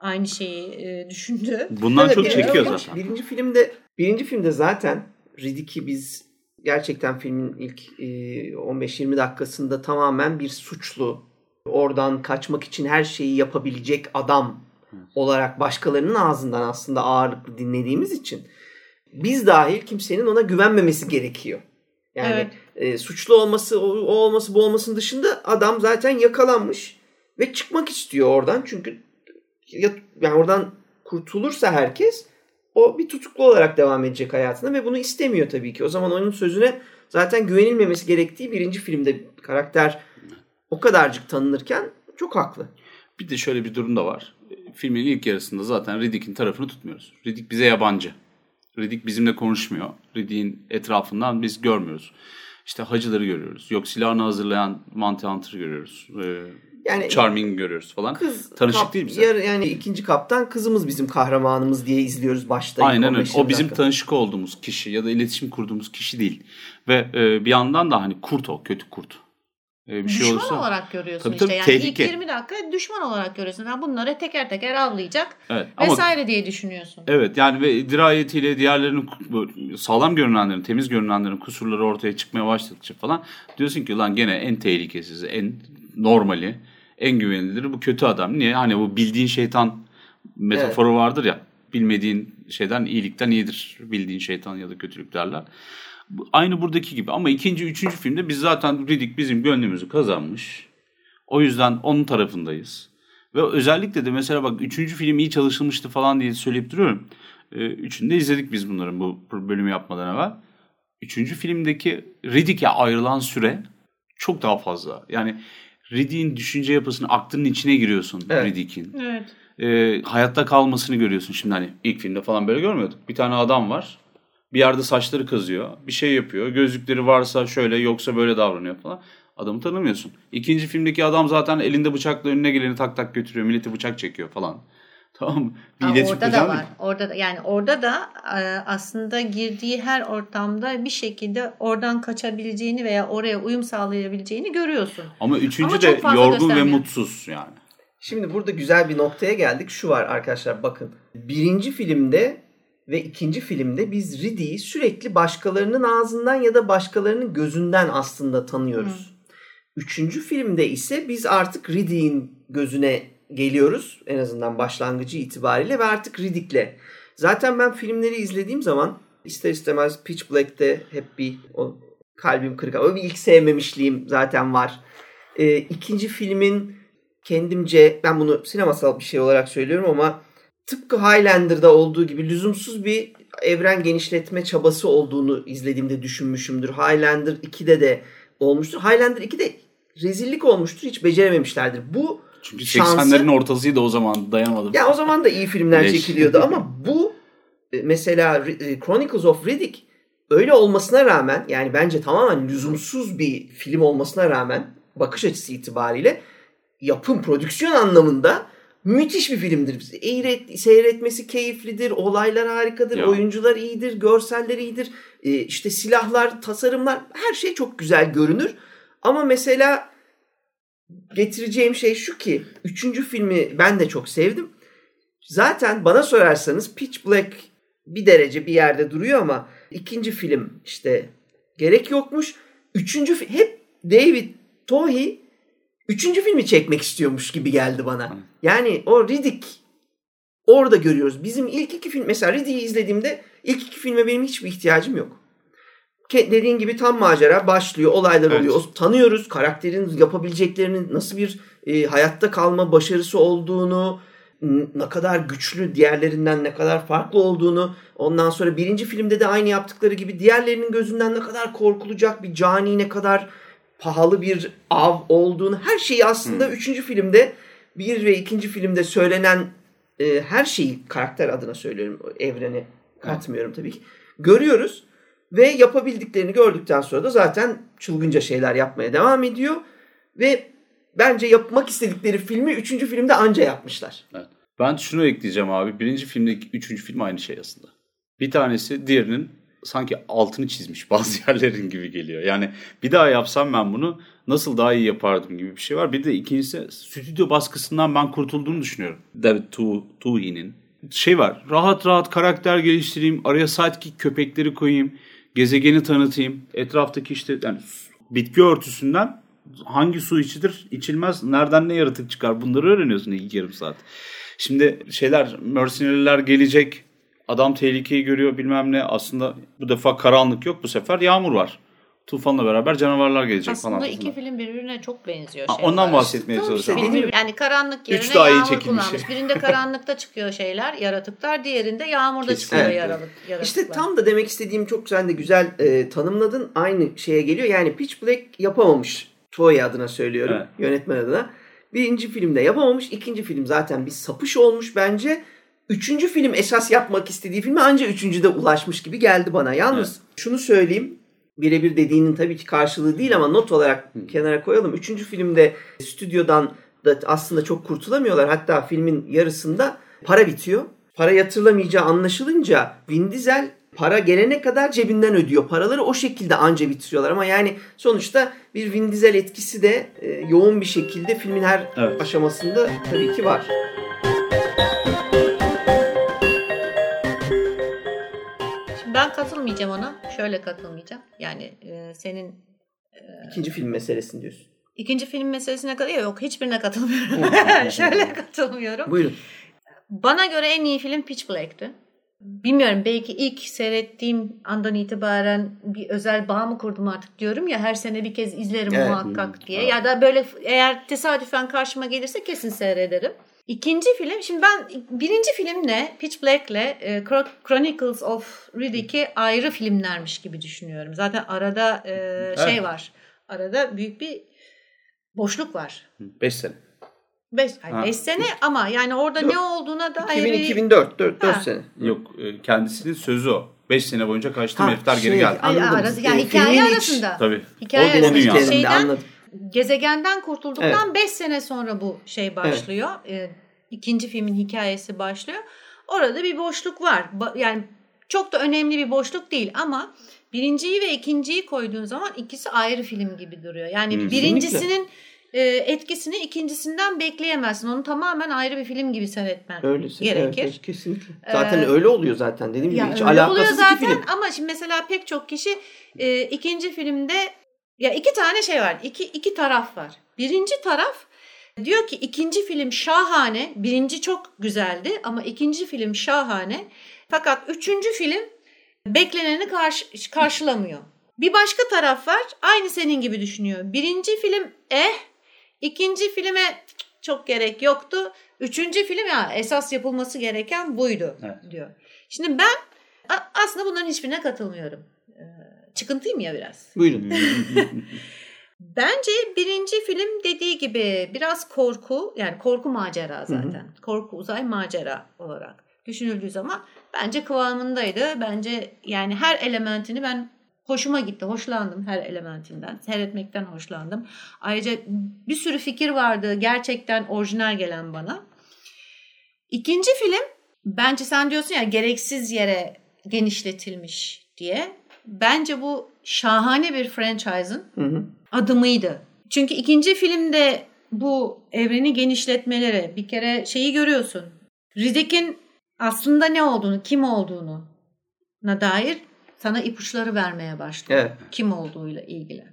aynı şeyi e, düşündü. Bundan Evet, çok çekiyor birinci- zaten. Birinci filmde birinci filmde zaten Riddick'i biz gerçekten filmin ilk e, 15-20 dakikasında tamamen bir suçlu, oradan kaçmak için her şeyi yapabilecek adam olarak başkalarının ağzından aslında ağırlıklı dinlediğimiz için biz dahil kimsenin ona güvenmemesi gerekiyor. Yani Evet. e, suçlu olması, o, o olması, bu olmasının dışında adam zaten yakalanmış ve çıkmak istiyor oradan. Çünkü ya, yani oradan kurtulursa herkes o bir tutuklu olarak devam edecek hayatına ve bunu istemiyor tabii ki. O zaman onun sözüne zaten güvenilmemesi gerektiği birinci filmde karakter o kadarcık tanınırken çok haklı. Bir de şöyle bir durum da var. Filmin ilk yarısında zaten Riddick'in tarafını tutmuyoruz. Riddick bize yabancı. Riddick bizimle konuşmuyor. Riddick'in etrafından biz görmüyoruz. İşte hacıları görüyoruz. Yok silahını hazırlayan Monty Hunter'ı görüyoruz. Ee, Yani Charming'i görüyoruz falan. kız Tanışık kap- değil bize. yar- yani ikinci kaptan kızımız bizim kahramanımız diye izliyoruz başta. Aynen öyle. 15-20 O bizim dakika. tanışık olduğumuz kişi ya da iletişim kurduğumuz kişi değil. Ve e, bir yandan da hani kurt o, kötü kurt. E, bir düşman şey olursa olarak görüyorsun Tabii işte. tabii, yani tehlike. ilk 20 dakika düşman olarak görüyorsun. Yani bunları teker teker avlayacak evet. Ama vesaire diye düşünüyorsun. Evet yani ve dirayetiyle diğerlerinin sağlam görünenlerin, temiz görünenlerin kusurları ortaya çıkmaya başladıkça falan diyorsun ki lan gene en tehlikesiz, en normali, en güvenilir bu kötü adam. Niye? Hani bu bildiğin şeytan metaforu vardır ya. Bilmediğin şeyden iyilikten iyidir. Bildiğin şeytan ya da kötülük derler. Bu- Aynı buradaki gibi ama ikinci, üçüncü filmde biz zaten Riddick bizim gönlümüzü kazanmış. O yüzden onun tarafındayız. Ve özellikle de mesela bak üçüncü film iyi çalışılmıştı falan diye söyleyip duruyorum. Ee, üçünü de izledik biz bunların bu bölümü yapmadan evvel. Üçüncü filmdeki Riddick'e ayrılan süre çok daha fazla. Yani Riddick'in düşünce yapısını aklının içine giriyorsun Evet. Riddick'in. Evet. Ee, hayatta kalmasını görüyorsun şimdi hani ilk filmde falan böyle görmüyorduk. Bir tane adam var. Bir yerde saçları kazıyor. Bir şey yapıyor. Gözlükleri varsa şöyle yoksa böyle davranıyor falan. Adamı tanımıyorsun. İkinci filmdeki adam zaten elinde bıçakla önüne geleni tak tak götürüyor. Milleti bıçak çekiyor falan. Tamam mı? Bir orada da var. mı? Orada da yani orada da e, aslında girdiği her ortamda bir şekilde oradan kaçabileceğini veya oraya uyum sağlayabileceğini görüyorsun. Ama üçüncü Ama de yorgun ve mutsuz yani. Şimdi burada güzel bir noktaya geldik. Şu var arkadaşlar bakın. Birinci filmde ve ikinci filmde biz Riddick'i sürekli başkalarının ağzından ya da başkalarının gözünden aslında tanıyoruz. Üçüncü filmde ise biz artık Riddick'in gözüne geliyoruz. En azından başlangıcı itibariyle ve artık Riddick'le. Zaten ben filmleri izlediğim zaman ister istemez Pitch Black'te hep bir o kalbim kırık. O bir ilk sevmemişliğim zaten var. Ee, ikinci filmin kendimce ben bunu sinemasal bir şey olarak söylüyorum ama tıpkı Highlander'da olduğu gibi lüzumsuz bir evren genişletme çabası olduğunu izlediğimde düşünmüşümdür. Highlander 2'de de olmuştur. Highlander 2'de rezillik olmuştur. Hiç becerememişlerdir. Bu Çünkü şansı- 80'lerin ortasıydı o zaman dayanamadım. ya o zaman da iyi filmler Leş. çekiliyordu ama bu e, mesela e, Chronicles of Riddick öyle olmasına rağmen yani bence tamamen lüzumsuz bir film olmasına rağmen bakış açısı itibariyle yapım prodüksiyon anlamında müthiş bir filmdir. Eğret, seyretmesi keyiflidir, olaylar harikadır, Ya. oyuncular iyidir, görseller iyidir. E, işte silahlar, tasarımlar her şey çok güzel görünür. Ama mesela getireceğim şey şu ki üçüncü filmi ben de çok sevdim. Zaten bana sorarsanız Pitch Black bir derece bir yerde duruyor ama ikinci film işte gerek yokmuş. Üçüncü hep David Tohi üçüncü filmi çekmek istiyormuş gibi geldi bana. Yani o Riddick orada görüyoruz. Bizim ilk iki film mesela Riddick'i izlediğimde ilk iki filme benim hiçbir ihtiyacım yok. Dediğin gibi tam macera başlıyor, olaylar Evet. oluyor. Tanıyoruz karakterin yapabileceklerini, nasıl bir e, hayatta kalma başarısı olduğunu, ne kadar güçlü, diğerlerinden ne kadar farklı olduğunu. Ondan sonra birinci filmde de aynı yaptıkları gibi diğerlerinin gözünden ne kadar korkulacak bir cani, ne kadar pahalı bir av olduğunu her şeyi aslında üçüncü filmde bir ve ikinci filmde söylenen e, her şeyi karakter adına söylüyorum. Evrene katmıyorum tabii ki. Görüyoruz ve yapabildiklerini gördükten sonra da zaten çılgınca şeyler yapmaya devam ediyor ve bence yapmak istedikleri filmi üçüncü filmde anca yapmışlar. Evet. Ben şunu ekleyeceğim abi. Birinci filmdeki üçüncü film aynı şey aslında. Bir tanesi diğerinin sanki altını çizmiş bazı yerlerin gibi geliyor. Yani bir daha yapsam ben bunu nasıl daha iyi yapardım gibi bir şey var. Bir de ikincisi stüdyo baskısından ben kurtulduğunu düşünüyorum. David Tu- Tuhi'nin. Şey var rahat rahat karakter geliştireyim araya sidekick köpekleri koyayım. gezegeni tanıtayım. Etraftaki işte yani bitki örtüsünden hangi su içilir, içilmez, nereden ne yaratık çıkar bunları öğreniyorsun ilk yarım saat. Şimdi şeyler, mercenary'ler gelecek, adam tehlikeyi görüyor bilmem ne. Aslında bu defa karanlık yok bu sefer yağmur var. Tufanla beraber canavarlar gelecek Aslında falan. iki film birbirine çok benziyor. Ha, şey ondan olarak. bahsetmeye işte, çalışıyorum. dediğim- Yani karanlık yerine Üç daha iyi yağmur kullanmış. Birinde karanlıkta çıkıyor şeyler, yaratıklar. Diğerinde yağmurda Kesin. çıkıyor Evet. yaralık, yaratıklar. İşte tam da demek istediğim çok sen de güzel e, tanımladın. Aynı şeye geliyor. Yani Pitch Black yapamamış. Troy adına söylüyorum. Evet. Yönetmen adına. Birinci filmde yapamamış. ikinci film zaten bir sapış olmuş bence. Üçüncü film esas yapmak istediği filme ancak üçüncüde ulaşmış gibi geldi bana. Yalnız şunu söyleyeyim. Birebir dediğinin tabii ki karşılığı değil ama not olarak kenara koyalım. Üçüncü filmde stüdyodan da aslında çok kurtulamıyorlar. Hatta filmin yarısında para bitiyor. Para yatırılamayacağı anlaşılınca Vin Diesel para gelene kadar cebinden ödüyor. Paraları o şekilde anca bitiriyorlar ama yani sonuçta bir Vin Diesel etkisi de e, yoğun bir şekilde filmin her Evet. aşamasında tabii ki var. Ben katılmayacağım ona. Şöyle katılmayacağım. Yani e, senin İkinci film meselesini diyorsun. ikinci film meselesine kadar yok hiçbirine katılmıyorum. Şöyle katılmıyorum. Buyurun. Bana göre en iyi film Pitch Black'ti. Bilmiyorum belki ilk seyrettiğim andan itibaren bir özel bağ mı kurdum artık diyorum ya her sene bir kez izlerim Evet. muhakkak diye. Ya da böyle eğer tesadüfen karşıma gelirse kesin seyrederim. İkinci film, şimdi ben birinci filmle Pitch Black'le e, Chro- Chronicles of Riddick'i ayrı filmlermiş gibi düşünüyorum. Zaten arada e, şey Evet. var. Arada büyük bir boşluk var. 5 sene. 5 Ha. beş sene ama yani orada ne olduğuna dair bir- 2000-2004 4, Ha. sene. Yok e, kendisinin sözü o. 5 sene boyunca kaçtım Ha, herifler geri şey, geldi. Ay, Anladım. arası, yani E, hikaye arasında. Tabii. Hikaye o arasında. Şeyden- anladım. Gezegenden kurtulduktan 5 sene sonra bu şey başlıyor. Ee, ikinci filmin hikayesi başlıyor. Orada bir boşluk var. Yani çok da önemli bir boşluk değil ama birinciyi ve ikinciyi koyduğun zaman ikisi ayrı film gibi duruyor. Yani Hmm. birincisinin e, etkisini ikincisinden bekleyemezsin. Onu tamamen ayrı bir film gibi seyretmen Öyle gerekir. Evet, kesinlikle. Zaten Ee, öyle oluyor zaten. Dediğim gibi Ya hiç öyle oluyor alakasız zaten film. ama şimdi mesela pek çok kişi e, ikinci filmde ya iki tane şey var. iki iki taraf var. Birinci taraf diyor ki ikinci film şahane. Birinci çok güzeldi ama ikinci film şahane. Fakat üçüncü film bekleneni karşı, karşılamıyor. Bir başka taraf var. Aynı senin gibi düşünüyor. Birinci film eh, ikinci filme çok gerek yoktu. Üçüncü film ya esas yapılması gereken buydu Evet. diyor. Şimdi ben aslında bunların hiçbirine katılmıyorum. Çıkıntıyım ya biraz. Buyurun. Bence birinci film dediği gibi biraz korku yani korku macera zaten. Korku uzay macera olarak düşünüldüğü zaman bence kıvamındaydı. Bence yani her elementini ben hoşuma gitti. Hoşlandım her elementinden. Seyretmekten hoşlandım. Ayrıca bir sürü fikir vardı gerçekten orijinal gelen bana. İkinci film bence sen diyorsun ya gereksiz yere genişletilmiş diye. Bence bu şahane bir franchise'ın adımıydı. Çünkü ikinci filmde bu evreni genişletmeleri bir kere şeyi görüyorsun. Riddick'in aslında ne olduğunu, kim olduğunu na dair sana ipuçları vermeye başlıyor. Evet. Kim olduğuyla ilgili.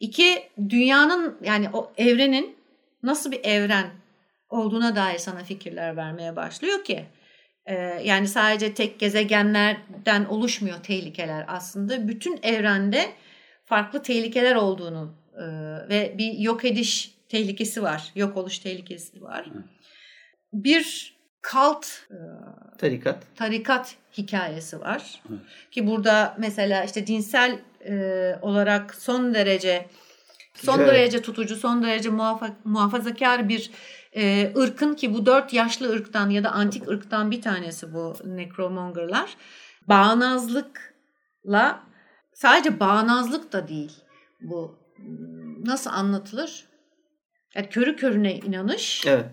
İki, dünyanın yani o evrenin nasıl bir evren olduğuna dair sana fikirler vermeye başlıyor ki yani sadece tek gezegenlerden oluşmuyor tehlikeler aslında. Bütün evrende farklı tehlikeler olduğunu e, ve bir yok ediş tehlikesi var. Yok oluş tehlikesi var. Bir kalt e, Tarikat. tarikat hikayesi var. Ki burada mesela işte dinsel e, olarak son derece son Güzel. derece tutucu, son derece muhafa- muhafazakar bir e, ırkın ki bu dört yaşlı ırktan ya da antik ırktan bir tanesi bu Necromonger'lar. Bağnazlıkla sadece bağnazlık da değil bu nasıl anlatılır? Yani körü körüne inanış. Evet.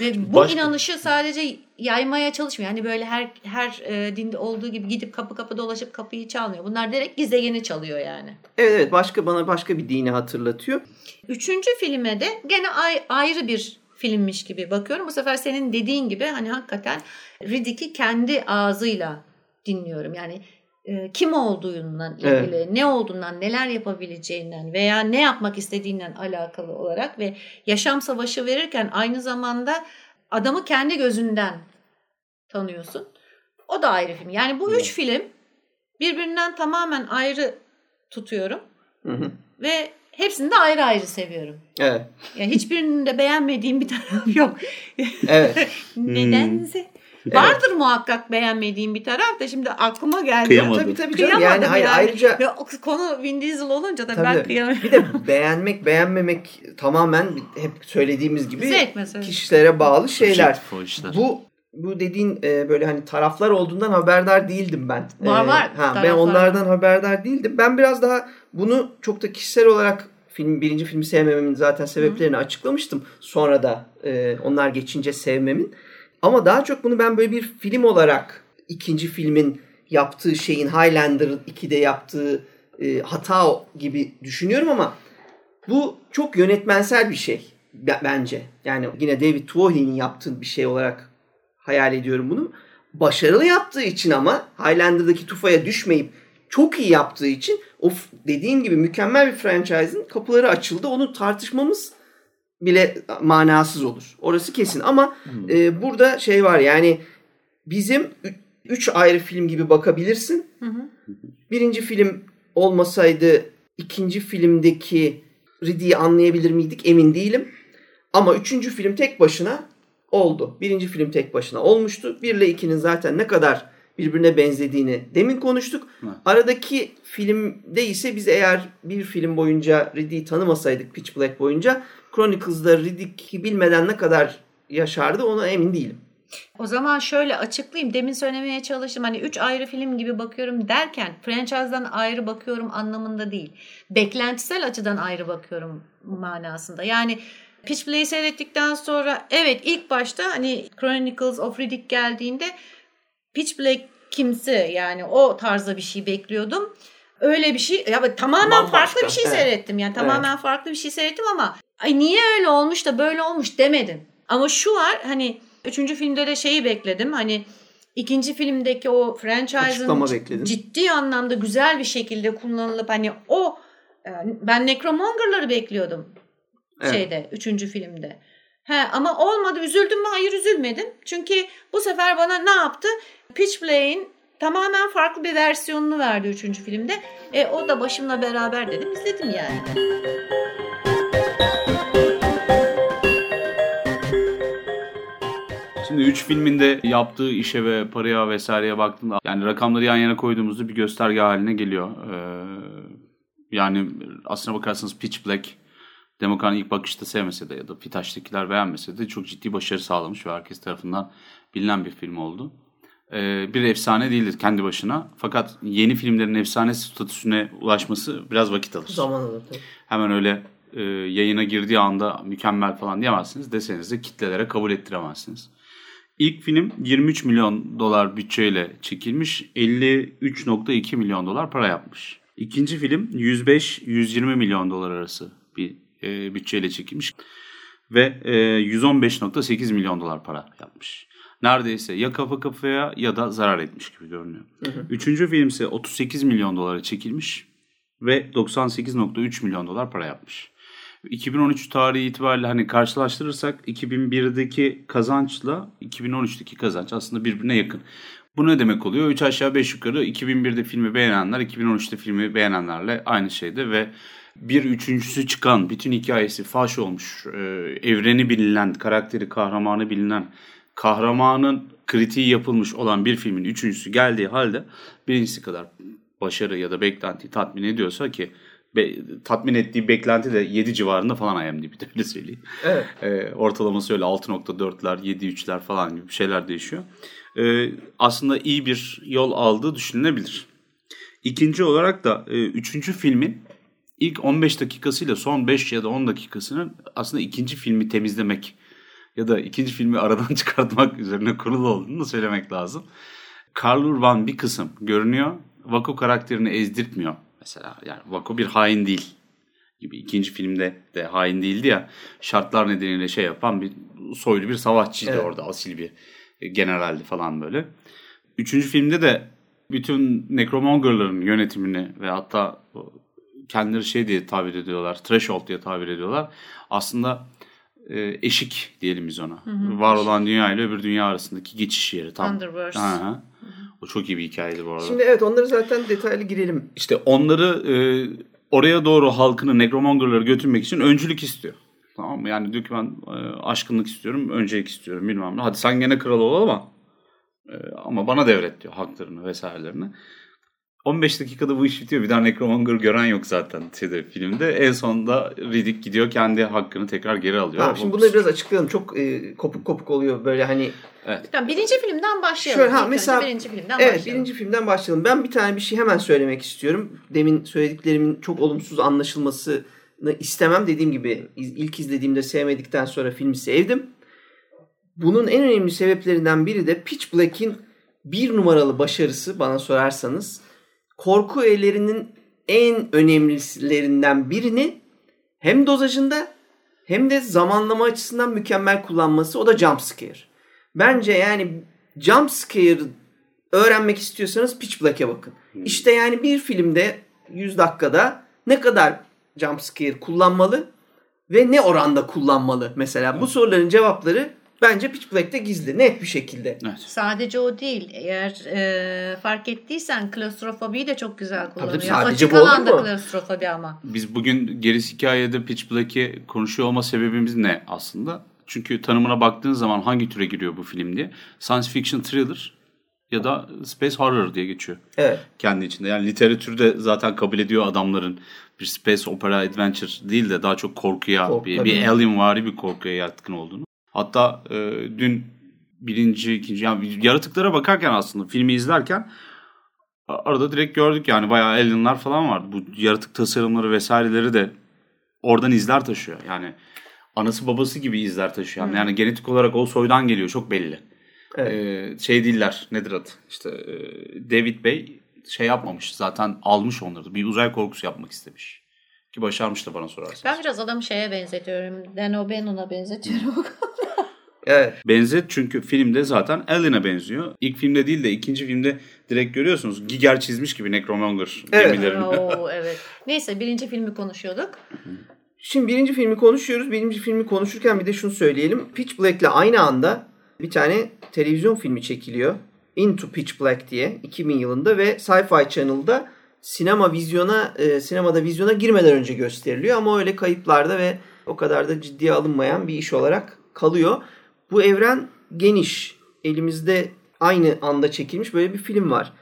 Ve bu Başka- inanışı sadece yaymaya çalışmıyor. Yani böyle her her e, dinde olduğu gibi gidip kapı kapı dolaşıp kapıyı çalmıyor. Bunlar direkt gezegeni çalıyor yani. Evet evet başka bana başka bir dini hatırlatıyor. Üçüncü filme de gene ay- ayrı bir filmmiş gibi bakıyorum. Bu sefer senin dediğin gibi hani hakikaten Riddick'i kendi ağzıyla dinliyorum. Yani e, kim olduğundan ilgili, Evet. ne olduğundan, neler yapabileceğinden veya ne yapmak istediğinden alakalı olarak ve yaşam savaşı verirken aynı zamanda adamı kendi gözünden tanıyorsun. O da ayrı film. Yani bu üç film birbirinden tamamen ayrı tutuyorum Hı hı. ve hepsini de ayrı ayrı seviyorum. Evet. Yani hiçbirinin de beğenmediğim bir taraf yok. Evet. Nedense. Vardır muhakkak beğenmediğim bir taraf da şimdi aklıma geldi. Kıyamadım. tabii tabii canım. Kıyamadım Yani, hayır, yani. ayrıca Ya, o konu Vin Diesel olunca da Tabii, ben kıyamıyorum. bir de beğenmek beğenmemek tamamen hep söylediğimiz gibi Zevk kişilere bağlı şeyler. Bu bu dediğin e, böyle hani taraflar olduğundan haberdar değildim ben. Var, E, var Ha, ben onlardan haberdar değildim. Ben biraz daha bunu çok da kişisel olarak film birinci filmi sevmememin zaten sebeplerini açıklamıştım. Sonra da e, onlar geçince sevmemin. Ama daha çok bunu ben böyle bir film olarak ikinci filmin yaptığı şeyin Highlander 2'de yaptığı e, hata gibi düşünüyorum ama bu çok yönetmensel bir şey be- bence. Yani yine David Twohy'nin yaptığı bir şey olarak hayal ediyorum bunu. Başarılı yaptığı için ama Highlander'daki tufaya düşmeyip çok iyi yaptığı için o dediğin gibi mükemmel bir franchise'ın kapıları açıldı. Onu tartışmamız bile manasız olur. Orası kesin ama e, burada şey var yani bizim üç ayrı film gibi bakabilirsin. Hı hı. Birinci film olmasaydı ikinci filmdeki Riddick'i anlayabilir miydik emin değilim. Ama üçüncü film tek başına oldu. Birinci film tek başına olmuştu. Bir ile ikinin zaten ne kadar birbirine benzediğini demin konuştuk. Evet. Aradaki filmde ise biz eğer bir film boyunca Riddick'i tanımasaydık Pitch Black boyunca Chronicles'da Riddick'i bilmeden ne kadar yaşardı ona emin değilim. O zaman şöyle açıklayayım. Demin söylemeye çalıştım. Hani üç ayrı film gibi bakıyorum derken franchise'dan ayrı bakıyorum anlamında değil. Beklentisel açıdan ayrı bakıyorum manasında. Yani Pitch Black'i seyrettikten sonra evet ilk başta hani Chronicles of Riddick geldiğinde Pitch Black kimsi yani o tarzda bir şey bekliyordum. Öyle bir şey ya tamamen Bambaşka, farklı bir şey evet. seyrettim. Yani tamamen farklı bir şey seyrettim ama ay niye öyle olmuş da böyle olmuş demedim. Ama şu var hani üçüncü filmde de şeyi bekledim. Hani ikinci filmdeki o franchise'ın ciddi anlamda güzel bir şekilde kullanılıp hani o e, ben Necromonger'ları bekliyordum Evet. şeyde üçüncü filmde. He, ama olmadı üzüldüm mü? Hayır üzülmedim. Çünkü bu sefer bana ne yaptı? Pitch Black'in tamamen farklı bir versiyonunu verdi üçüncü filmde. E, o da başımla beraber dedim izledim yani. Şimdi 3 filminde yaptığı işe ve paraya vesaireye baktığında yani rakamları yan yana koyduğumuzda bir gösterge haline geliyor. Ee, yani aslına bakarsanız Pitch Black Demokan ilk bakışta sevmese de ya da Pitaş'takiler beğenmese de çok ciddi başarı sağlamış ve herkes tarafından bilinen bir film oldu. Ee, bir efsane değildir kendi başına. Fakat yeni filmlerin efsane statüsüne ulaşması biraz vakit alır. Zaman alır tabii. Hemen öyle e, yayına girdiği anda mükemmel falan diyemezsiniz. Deseniz de kitlelere kabul ettiremezsiniz. İlk film 23 milyon dolar bütçeyle çekilmiş. 53.2 milyon dolar para yapmış. İkinci film 105-120 milyon dolar arası bir e, bütçeyle çekilmiş. Ve e, 115.8 milyon dolar para yapmış. Neredeyse ya kafa kafaya ya da zarar etmiş gibi görünüyor. Üçüncü film ise 38 milyon dolara çekilmiş ve 98.3 milyon dolar para yapmış. 2013 tarihi itibariyle hani karşılaştırırsak 2001'deki kazançla 2013'teki kazanç aslında birbirine yakın. Bu ne demek oluyor? 3 aşağı 5 yukarı 2001'de filmi beğenenler 2013'te filmi beğenenlerle aynı şeyde ve bir üçüncüsü çıkan bütün hikayesi faş olmuş e, evreni bilinen karakteri kahramanı bilinen kahramanın kritiği yapılmış olan bir filmin üçüncüsü geldiği halde birincisi kadar başarı ya da beklentiyi tatmin ediyorsa ki be, tatmin ettiği beklenti de 7 civarında falan IMDb'de öyle söyleyeyim. Evet. E, ortalaması öyle 6.4'ler 7.3'ler falan gibi şeyler değişiyor. E, aslında iyi bir yol aldığı düşünülebilir. İkinci olarak da e, üçüncü filmin ilk 15 dakikasıyla son 5 ya da 10 dakikasının aslında ikinci filmi temizlemek ya da ikinci filmi aradan çıkartmak üzerine kurulu olduğunu da söylemek lazım. Karl Urban bir kısım görünüyor. Vako karakterini ezdirtmiyor mesela. Yani Vako bir hain değil gibi. ikinci filmde de hain değildi ya. Şartlar nedeniyle şey yapan bir soylu bir savaşçıydı Evet. orada. Asil bir generaldi falan böyle. Üçüncü filmde de bütün Necromonger'ların yönetimini ve hatta kendileri şey diye tabir ediyorlar, threshold diye tabir ediyorlar. Aslında e, eşik diyelim biz ona. Hı hı. Var olan dünya ile öbür dünya arasındaki geçiş yeri. Tam. Underverse. Ha, ha. O çok iyi bir hikayeydi bu arada. Şimdi evet onları zaten detaylı girelim. İşte onları e, oraya doğru halkını Necromonger'ları götürmek için öncülük istiyor. Tamam mı? Yani diyor ki ben e, aşkınlık istiyorum, öncelik istiyorum bilmem ne. Hadi sen gene kral ol ama e, ama bana devret diyor haklarını vesairelerini. 15 dakikada bu iş bitiyor. Bir daha Necromonger gören yok zaten şeyde, filmde. En sonunda Riddick gidiyor kendi hakkını tekrar geri alıyor. Tamam, şimdi bunları biraz açıklayalım. Çok e, kopuk kopuk oluyor böyle hani. Evet. Tamam, birinci filmden başlayalım. Şöyle, ha, mesela, birinci filmden evet, başlayalım. birinci filmden başlayalım. Ben bir tane bir şey hemen söylemek istiyorum. Demin söylediklerimin çok olumsuz anlaşılmasını istemem. Dediğim gibi ilk izlediğimde sevmedikten sonra filmi sevdim. Bunun en önemli sebeplerinden biri de Pitch Black'in bir numaralı başarısı bana sorarsanız korku öğelerinin en önemlilerinden birini hem dozajında hem de zamanlama açısından mükemmel kullanması o da jump scare. Bence yani jump scare öğrenmek istiyorsanız Pitch Black'e bakın. Hmm. İşte yani bir filmde 100 dakikada ne kadar jump scare kullanmalı ve ne oranda kullanmalı mesela. Bu soruların cevapları bence Pitch Black'te gizli net bir şekilde. Evet. Sadece o değil. Eğer e, fark ettiysen klostrofobiyi de çok güzel kullanıyor. Tabii, sadece Açık bu alanda klostrofobi ama. Biz bugün gerisi hikayede Pitch Black'i konuşuyor olma sebebimiz ne aslında? Çünkü tanımına baktığın zaman hangi türe giriyor bu film diye. Science fiction thriller ya da space horror diye geçiyor. Evet. Kendi içinde. Yani literatürde zaten kabul ediyor adamların bir space opera adventure değil de daha çok korkuya, Kork, bir, bir alien vari bir korkuya yatkın olduğunu. Hatta e, dün birinci, ikinci yani yaratıklara bakarken aslında filmi izlerken arada direkt gördük yani bayağı alienlar falan vardı. Bu yaratık tasarımları vesaireleri de oradan izler taşıyor. Yani anası babası gibi izler taşıyor. Yani, yani genetik olarak o soydan geliyor çok belli. Evet. Ee, şey değiller nedir adı? İşte e, David Bey şey yapmamış zaten almış onları. Bir uzay korkusu yapmak istemiş. Ki başarmış da bana sorarsanız. Ben biraz adamı şeye benzetiyorum. Dan O'Bannon'a benzetiyorum. evet. Benzet çünkü filmde zaten Alien'e benziyor. İlk filmde değil de ikinci filmde direkt görüyorsunuz. Giger çizmiş gibi Necromonger evet. gemilerini. Oo, evet. Neyse birinci filmi konuşuyorduk. Şimdi birinci filmi konuşuyoruz. Birinci filmi konuşurken bir de şunu söyleyelim. Pitch Black'le aynı anda bir tane televizyon filmi çekiliyor. Into Pitch Black diye 2000 yılında ve Sci-Fi Channel'da sinema vizyona e, sinemada vizyona girmeden önce gösteriliyor ama öyle kayıplarda ve o kadar da ciddiye alınmayan bir iş olarak kalıyor. Bu evren geniş. Elimizde aynı anda çekilmiş böyle bir film var.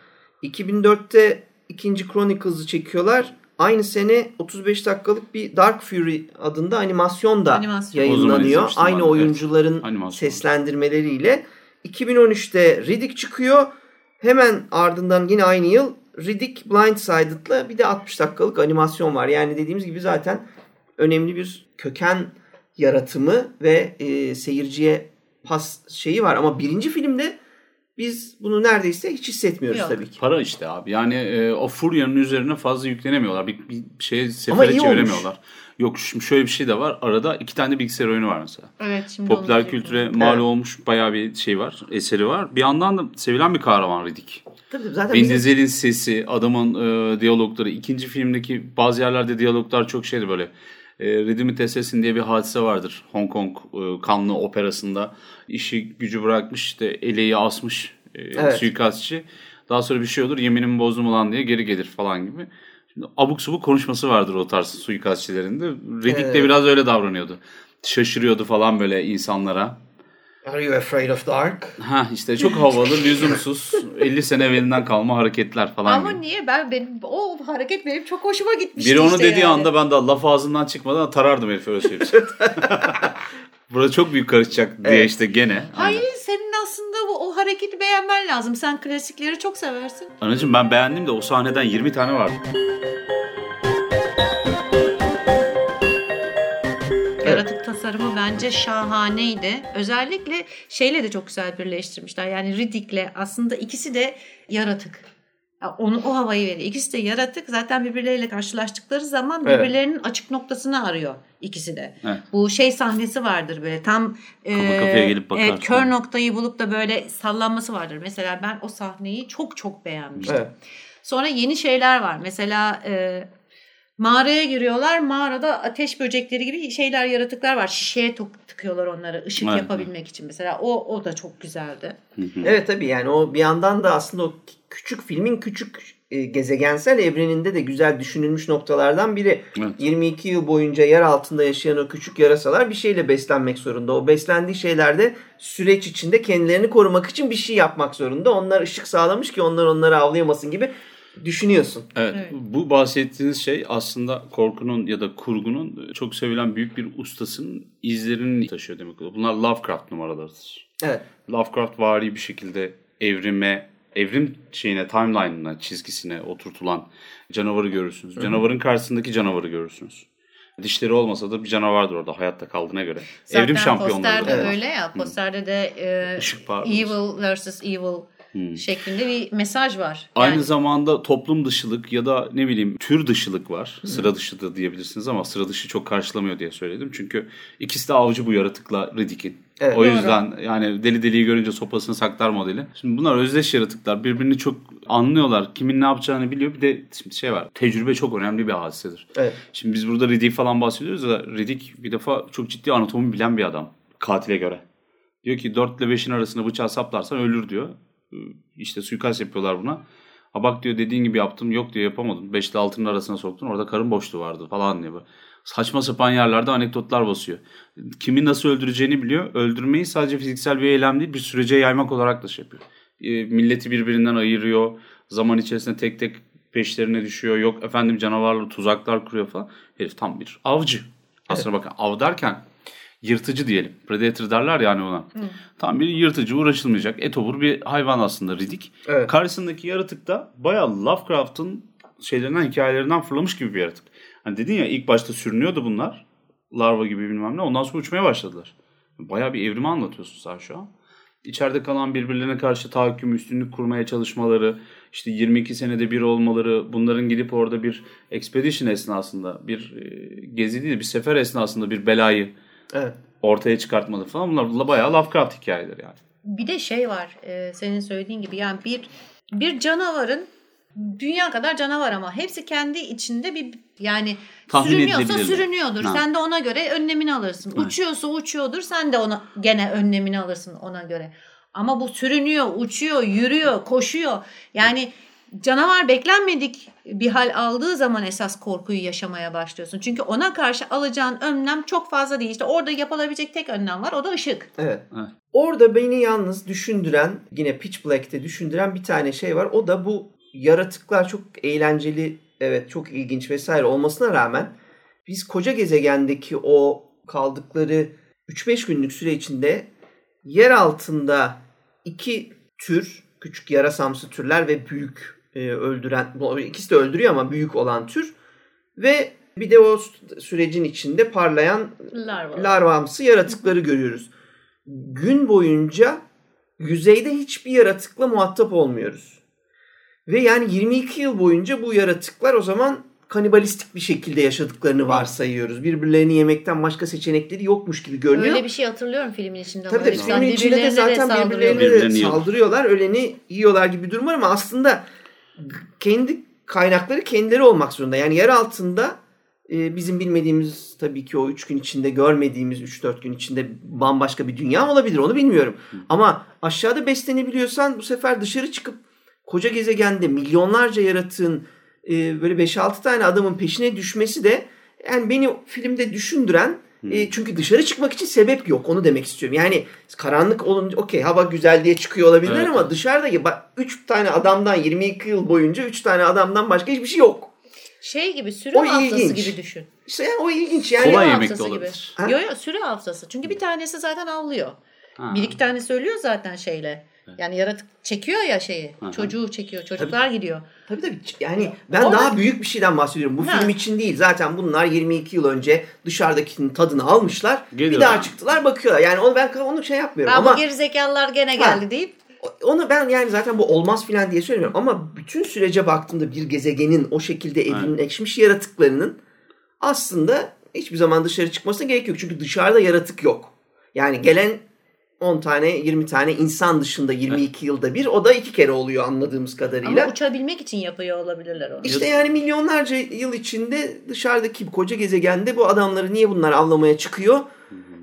2004'te ikinci Chronicles'ı çekiyorlar. Aynı sene 35 dakikalık bir Dark Fury adında animasyon da animasyon. yayınlanıyor. Aynı abi, oyuncuların evet. seslendirmeleriyle. 2013'te Riddick çıkıyor. Hemen ardından yine aynı yıl Riddick Blindsided'la bir de 60 dakikalık animasyon var. Yani dediğimiz gibi zaten önemli bir köken yaratımı ve e, seyirciye pas şeyi var. Ama birinci filmde biz bunu neredeyse hiç hissetmiyoruz Yok. tabii ki. Para işte abi. Yani e, o furyanın üzerine fazla yüklenemiyorlar. Bir, bir şeye sefere çeviremiyorlar. Olmuş. Yok şimdi şöyle bir şey de var. Arada iki tane bilgisayar oyunu var mesela. Evet şimdi Popüler kültüre mal evet. olmuş bayağı bir şey var. Eseri var. Bir yandan da sevilen bir kahraman Riddick. Tabii zaten Vin Diesel'in sesi, adamın e, diyalogları. ikinci filmdeki bazı yerlerde diyaloglar çok şeydi böyle. E, Redeemit Assassin diye bir hadise vardır. Hong Kong e, kanlı operasında. işi gücü bırakmış işte eleği asmış e, evet. suikastçı. Daha sonra bir şey olur yeminimi bozdum ulan diye geri gelir falan gibi. Şimdi abuk subuk konuşması vardır o tarz suikastçilerinde. Riddick evet. de biraz öyle davranıyordu. Şaşırıyordu falan böyle insanlara. Are you afraid of dark? Ha işte çok havalı, lüzumsuz, 50 sene evvelinden kalma hareketler falan Ama gibi. niye? Ben benim o hareket benim çok hoşuma gitmişti Biri onu işte dediği yani. anda ben de laf ağzından çıkmadan tarardım herifi öyle söyleyeyim. Burada çok büyük karışacak diye evet. işte gene. Hayır Aynen. senin aslında bu, o hareketi beğenmen lazım. Sen klasikleri çok seversin. Anacığım ben beğendim de o sahneden 20 tane vardı. Tasarımı bence şahaneydi. Özellikle şeyle de çok güzel birleştirmişler. Yani Riddick'le aslında ikisi de yaratık. onu o havayı veriyor. İkisi de yaratık. Zaten birbirleriyle karşılaştıkları zaman Evet. birbirlerinin açık noktasını arıyor ikisi de. Evet. Bu şey sahnesi vardır böyle tam e, kafaya gelip bakar. evet, kör noktayı bulup da böyle sallanması vardır. Mesela ben o sahneyi çok çok beğenmiştim. Evet. Sonra yeni şeyler var. Mesela e, mağaraya giriyorlar. Mağarada ateş böcekleri gibi şeyler, yaratıklar var. Şişeye tıkıyorlar onları ışık Evet. yapabilmek için. Mesela o o da çok güzeldi. Evet tabii yani o bir yandan da aslında o küçük filmin küçük e, gezegensel evreninde de güzel düşünülmüş noktalardan biri. Evet. 22 yıl boyunca yer altında yaşayan o küçük yarasalar bir şeyle beslenmek zorunda. O beslendiği şeylerde süreç içinde kendilerini korumak için bir şey yapmak zorunda. Onlar ışık sağlamış ki onlar onları avlayamasın gibi düşünüyorsun. Evet, Evet. bu bahsettiğiniz şey aslında korkunun ya da kurgunun çok sevilen büyük bir ustasının izlerini taşıyor demek oluyor. Bunlar Lovecraft numaralarıdır. Evet. Lovecraft vari bir şekilde evrime, evrim şeyine, timeline'ına, çizgisine oturtulan canavarı görürsünüz. Canavarın karşısındaki canavarı görürsünüz. Dişleri olmasa da bir canavardır orada hayatta kaldığına göre. Zaten evrim şampiyonları. posterde Evet. öyle ya. Posterde de e, Işık parlıyor. evil versus evil şeklinde bir mesaj var. Aynı Yani- zamanda toplum dışılık ya da ne bileyim tür dışılık var. Sıra dışı da diyebilirsiniz ama sıra dışı çok karşılamıyor diye söyledim. Çünkü ikisi de avcı bu yaratıkla Riddick'in. Evet. o Doğru. yüzden yani deli deliyi görünce sopasını saklar modeli. Şimdi bunlar özdeş yaratıklar. Birbirini çok anlıyorlar. Kimin ne yapacağını biliyor. Bir de şimdi şey var. Tecrübe çok önemli bir hadisedir. Evet. Şimdi biz burada Riddick falan bahsediyoruz da Riddick bir defa çok ciddi anatomi bilen bir adam. Katile göre. Diyor ki 4 ile 5'in arasında bıçağı saplarsan ölür diyor. Ee, İşte suikast yapıyorlar buna. Ha bak diyor dediğin gibi yaptım yok diyor yapamadım. 5 ile 6'nın arasına soktun orada karın boşluğu vardı falan diyor. Saçma sapan yerlerde anekdotlar basıyor. Kimi nasıl öldüreceğini biliyor. Öldürmeyi sadece fiziksel bir eylem değil bir sürece yaymak olarak da şey yapıyor. Ee, milleti birbirinden ayırıyor. Zaman içerisinde tek tek peşlerine düşüyor. Yok efendim canavarla tuzaklar kuruyor falan. Herif tam bir avcı. Aslına bakın av derken yırtıcı diyelim. Predator derler yani ona. Tam bir yırtıcı uğraşılmayacak etobur bir hayvan aslında Riddick. Evet. Karşısındaki yaratık da bayağı Lovecraft'ın şeylerinden hikayelerinden fırlamış gibi bir yaratık. Hani dedin ya ilk başta sürünüyordu bunlar. Larva gibi bilmem ne. Ondan sonra uçmaya başladılar. Bayağı bir evrimi anlatıyorsun sen şu an. İçeride kalan birbirlerine karşı tahakküm, üstünlük kurmaya çalışmaları, işte 22 senede bir olmaları, bunların gidip orada bir expedition esnasında, bir e, gezi değil, bir sefer esnasında bir belayı Evet. ortaya çıkartmaları falan bunlar bayağı Lovecraft hikayeleri yani. Bir de şey var e, senin söylediğin gibi yani bir bir canavarın dünya kadar canavar ama hepsi kendi içinde bir yani Tahmin sürünüyorsa sürünüyordur. Ha. Sen de ona göre önlemini alırsın. Uçuyorsa uçuyordur. Sen de ona gene önlemini alırsın ona göre. Ama bu sürünüyor, uçuyor, yürüyor, koşuyor. Yani canavar beklenmedik bir hal aldığı zaman esas korkuyu yaşamaya başlıyorsun. Çünkü ona karşı alacağın önlem çok fazla değil. İşte orada yapılabilecek tek önlem var. O da ışık. Evet. Evet. Orada beni yalnız düşündüren, yine Pitch Black'te düşündüren bir tane şey var. O da bu yaratıklar çok eğlenceli, evet çok ilginç vesaire olmasına rağmen biz koca gezegendeki o kaldıkları 3-5 günlük süre içinde yer altında iki tür, küçük yarasamsı türler ve büyük e, öldüren, bu ikisi de öldürüyor ama büyük olan tür ve bir de o sürecin içinde parlayan Larva. larvamsı yaratıkları görüyoruz. Gün boyunca yüzeyde hiçbir yaratıkla muhatap olmuyoruz. Ve yani 22 yıl boyunca bu yaratıklar o zaman kanibalistik bir şekilde yaşadıklarını varsayıyoruz. Birbirlerini yemekten başka seçenekleri yokmuş gibi görünüyor. Öyle bir şey hatırlıyorum filmin içinde. Tabii ama. tabii filmin içinde de birbirlerine zaten birbirlerine de yiyorlar. saldırıyorlar. Öleni yiyorlar gibi bir durum var ama aslında kendi kaynakları kendileri olmak zorunda. Yani yer altında e, bizim bilmediğimiz tabii ki o 3 gün içinde görmediğimiz 3-4 gün içinde bambaşka bir dünya olabilir onu bilmiyorum. Ama aşağıda beslenebiliyorsan bu sefer dışarı çıkıp koca gezegende milyonlarca yaratığın e, böyle 5-6 tane adamın peşine düşmesi de yani beni filmde düşündüren e, çünkü dışarı çıkmak için sebep yok. Onu demek istiyorum. Yani karanlık olunca okey hava güzel diye çıkıyor olabilirler Evet. ama dışarıdaki 3 tane adamdan 22 yıl boyunca 3 tane adamdan başka hiçbir şey yok. Şey gibi sürü O haftası ilginç. gibi düşün. İşte yani o ilginç yani. Kolay yemek de haftası gibi. olabilir. Yok yok sürü haftası. Çünkü bir tanesi zaten avlıyor. Ha. Bir iki tanesi ölüyor zaten şeyle. Yani yaratık çekiyor ya şeyi. Hı hı. Çocuğu çekiyor. Çocuklar gidiyor. Tabii tabii. Yani ben Orada- daha büyük bir şeyden bahsediyorum. Bu Ha. film için değil. Zaten bunlar 22 yıl önce dışarıdakinin tadını almışlar. Bir Geliyorlar. daha çıktılar bakıyorlar. Yani onu ben onu şey yapmıyorum Ama ama bu gerizekalılar gene Ha. geldi deyip onu ben yani zaten bu olmaz filan diye söylemiyorum ama bütün sürece baktığımda bir gezegenin o şekilde evrimleşmiş yaratıklarının aslında hiçbir zaman dışarı çıkmasına gerek yok. Çünkü dışarıda yaratık yok. Yani gelen 10 tane 20 tane insan dışında 22 yılda bir o da iki kere oluyor anladığımız kadarıyla. Ama uçabilmek için yapıyor olabilirler onu. İşte yani milyonlarca yıl içinde dışarıdaki koca gezegende bu adamları niye bunlar avlamaya çıkıyor?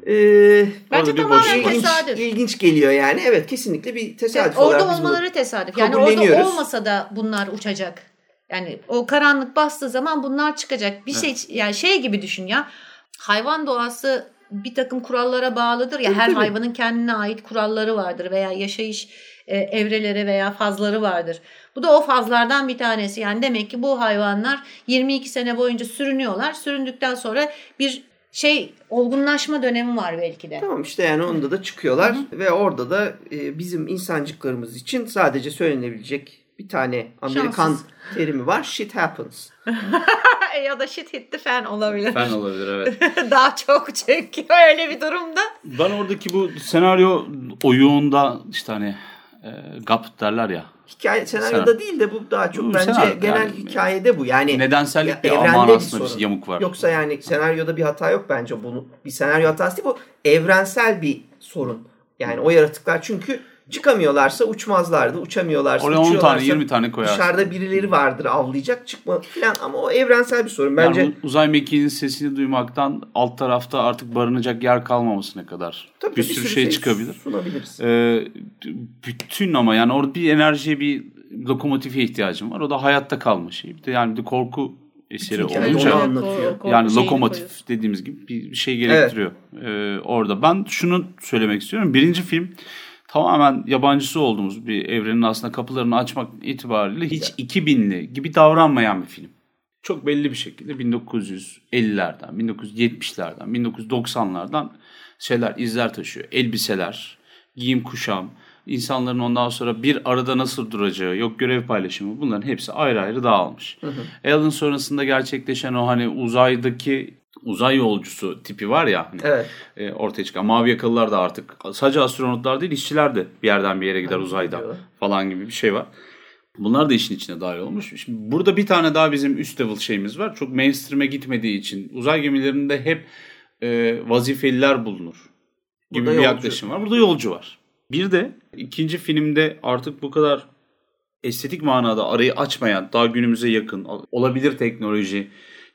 Ee, Bence tamamen ilginç, tesadüf. ilginç geliyor yani. Evet kesinlikle bir tesadüf Evet, orada olmaları tesadüf. Yani orada olmasa da bunlar uçacak. Yani o karanlık bastığı zaman bunlar çıkacak. Bir şey yani şey gibi düşün ya. Hayvan doğası bir takım kurallara bağlıdır ya. Tabii, Her tabii. hayvanın kendine ait kuralları vardır veya yaşayış e, evreleri veya fazları vardır. Bu da o fazlardan bir tanesi. Yani demek ki bu hayvanlar 22 sene boyunca sürünüyorlar. Süründükten sonra bir şey olgunlaşma dönemi var belki de. Tamam işte yani onda da çıkıyorlar ve orada da e, bizim insancıklarımız için sadece söylenebilecek bir tane Amerikan Şanssız. terimi var. Shit happens. ya da shit hit the fan olabilir. Fen olabilir evet. Daha çok çünkü öyle bir durumda. Ben oradaki bu senaryo oyuğunda işte hani e, gap derler ya. Hikaye senaryoda değil de bu daha çok Bu bence senaryo genel yani. hikayede bu. Yani Nedensellik ya bir evrende bir sorun. yamuk var. Yoksa yani senaryoda bir hata yok bence bunu. Bir senaryo hatası değil bu. Evrensel bir sorun. Yani o yaratıklar çünkü çıkamıyorlarsa uçmazlardı. Uçamıyorlarsa Oraya 10 tane uçuyorlarsa 20 tane koyarsın. Dışarıda birileri vardır avlayacak çıkma falan ama o evrensel bir sorun. Bence Yani uzay mekiğinin sesini duymaktan alt tarafta artık barınacak yer kalmamasına kadar tabii bir sürü şey çıkabilir. Sunabiliriz. Ee, bütün ama yani orada bir enerjiye bir lokomotife ihtiyacım var. O da hayatta kalma şeyi. Bir de yani bir de korku eseri hikaye olunca onu anlatıyor. yani lokomotif dediğimiz gibi bir şey gerektiriyor ee, orada. Ben şunu söylemek istiyorum. Birinci film tamamen yabancısı olduğumuz bir evrenin aslında kapılarını açmak itibariyle hiç 2000'li gibi davranmayan bir film. Çok belli bir şekilde 1950'lerden, 1970'lerden, 1990'lardan şeyler, izler taşıyor. Elbiseler, giyim kuşam, insanların ondan sonra bir arada nasıl duracağı, yok görev paylaşımı bunların hepsi ayrı ayrı dağılmış. Alan sonrasında gerçekleşen o hani uzaydaki uzay yolcusu tipi var ya hani Evet. e, ortaya çıkan mavi yakalılar da artık sadece astronotlar değil işçiler de bir yerden bir yere gider uzayda gidiyorlar. falan gibi bir şey var. Bunlar da işin içine dahil olmuş. Şimdi burada bir tane daha bizim üst level şeyimiz var. Çok mainstream'e gitmediği için uzay gemilerinde hep e, vazifeliler bulunur gibi Burada bir yolcu. yaklaşım var. Burada yolcu var. Bir de ikinci filmde artık bu kadar estetik manada arayı açmayan, daha günümüze yakın, olabilir teknoloji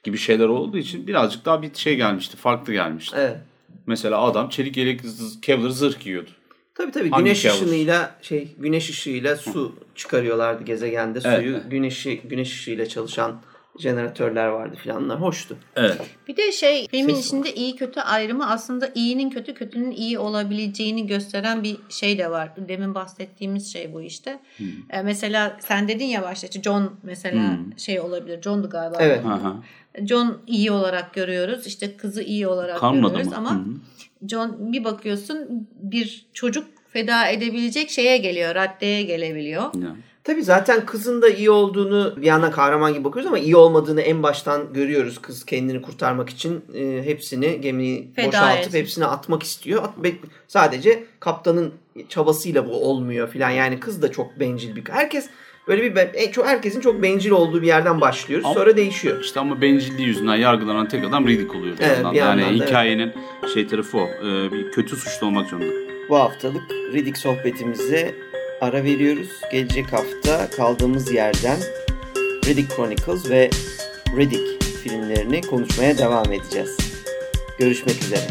gibi şeyler olduğu için birazcık daha bir şey gelmişti, farklı gelmişti. Evet. Mesela adam çelik yelek Kevlar zırh giyiyordu. Tabii tabii Hangi güneş kavur? ışınıyla şey güneş ışığıyla su çıkarıyorlardı gezegende. Suyu evet. güneşi güneş ışığıyla çalışan jeneratörler vardı filanlar. Hoştu. Evet. Bir de şey filmin Ses içinde iyi kötü ayrımı aslında iyinin kötü kötünün iyi olabileceğini gösteren bir şey de var. Demin bahsettiğimiz şey bu işte. E, mesela sen dedin ya başta işte John mesela Hmm. şey olabilir. John'du galiba. Evet. Aha. John iyi olarak görüyoruz. İşte kızı iyi olarak Kalmadı görüyoruz mı? ama hı. John bir bakıyorsun bir çocuk feda edebilecek şeye geliyor. Raddeye gelebiliyor. Yani. Tabii zaten kızın da iyi olduğunu bir yandan kahraman gibi bakıyoruz ama iyi olmadığını en baştan görüyoruz. Kız kendini kurtarmak için e, hepsini gemiyi Feda boşaltıp et. hepsini atmak istiyor. At- be- sadece kaptanın çabasıyla bu olmuyor filan. Yani kız da çok bencil bir herkes böyle bir en çok herkesin çok bencil olduğu bir yerden başlıyoruz. Ama- Sonra değişiyor. İşte ama bencilliği yüzünden yargılanan tek adam Riddick oluyor. Bir Evet, yandan. bir yandan yani da evet. hikayenin şey tarafı o. Ee, bir kötü suçlu olmak zorunda. Bu haftalık Riddick sohbetimize ara veriyoruz. Gelecek hafta kaldığımız yerden Riddick Chronicles ve Riddick filmlerini konuşmaya devam edeceğiz. Görüşmek üzere.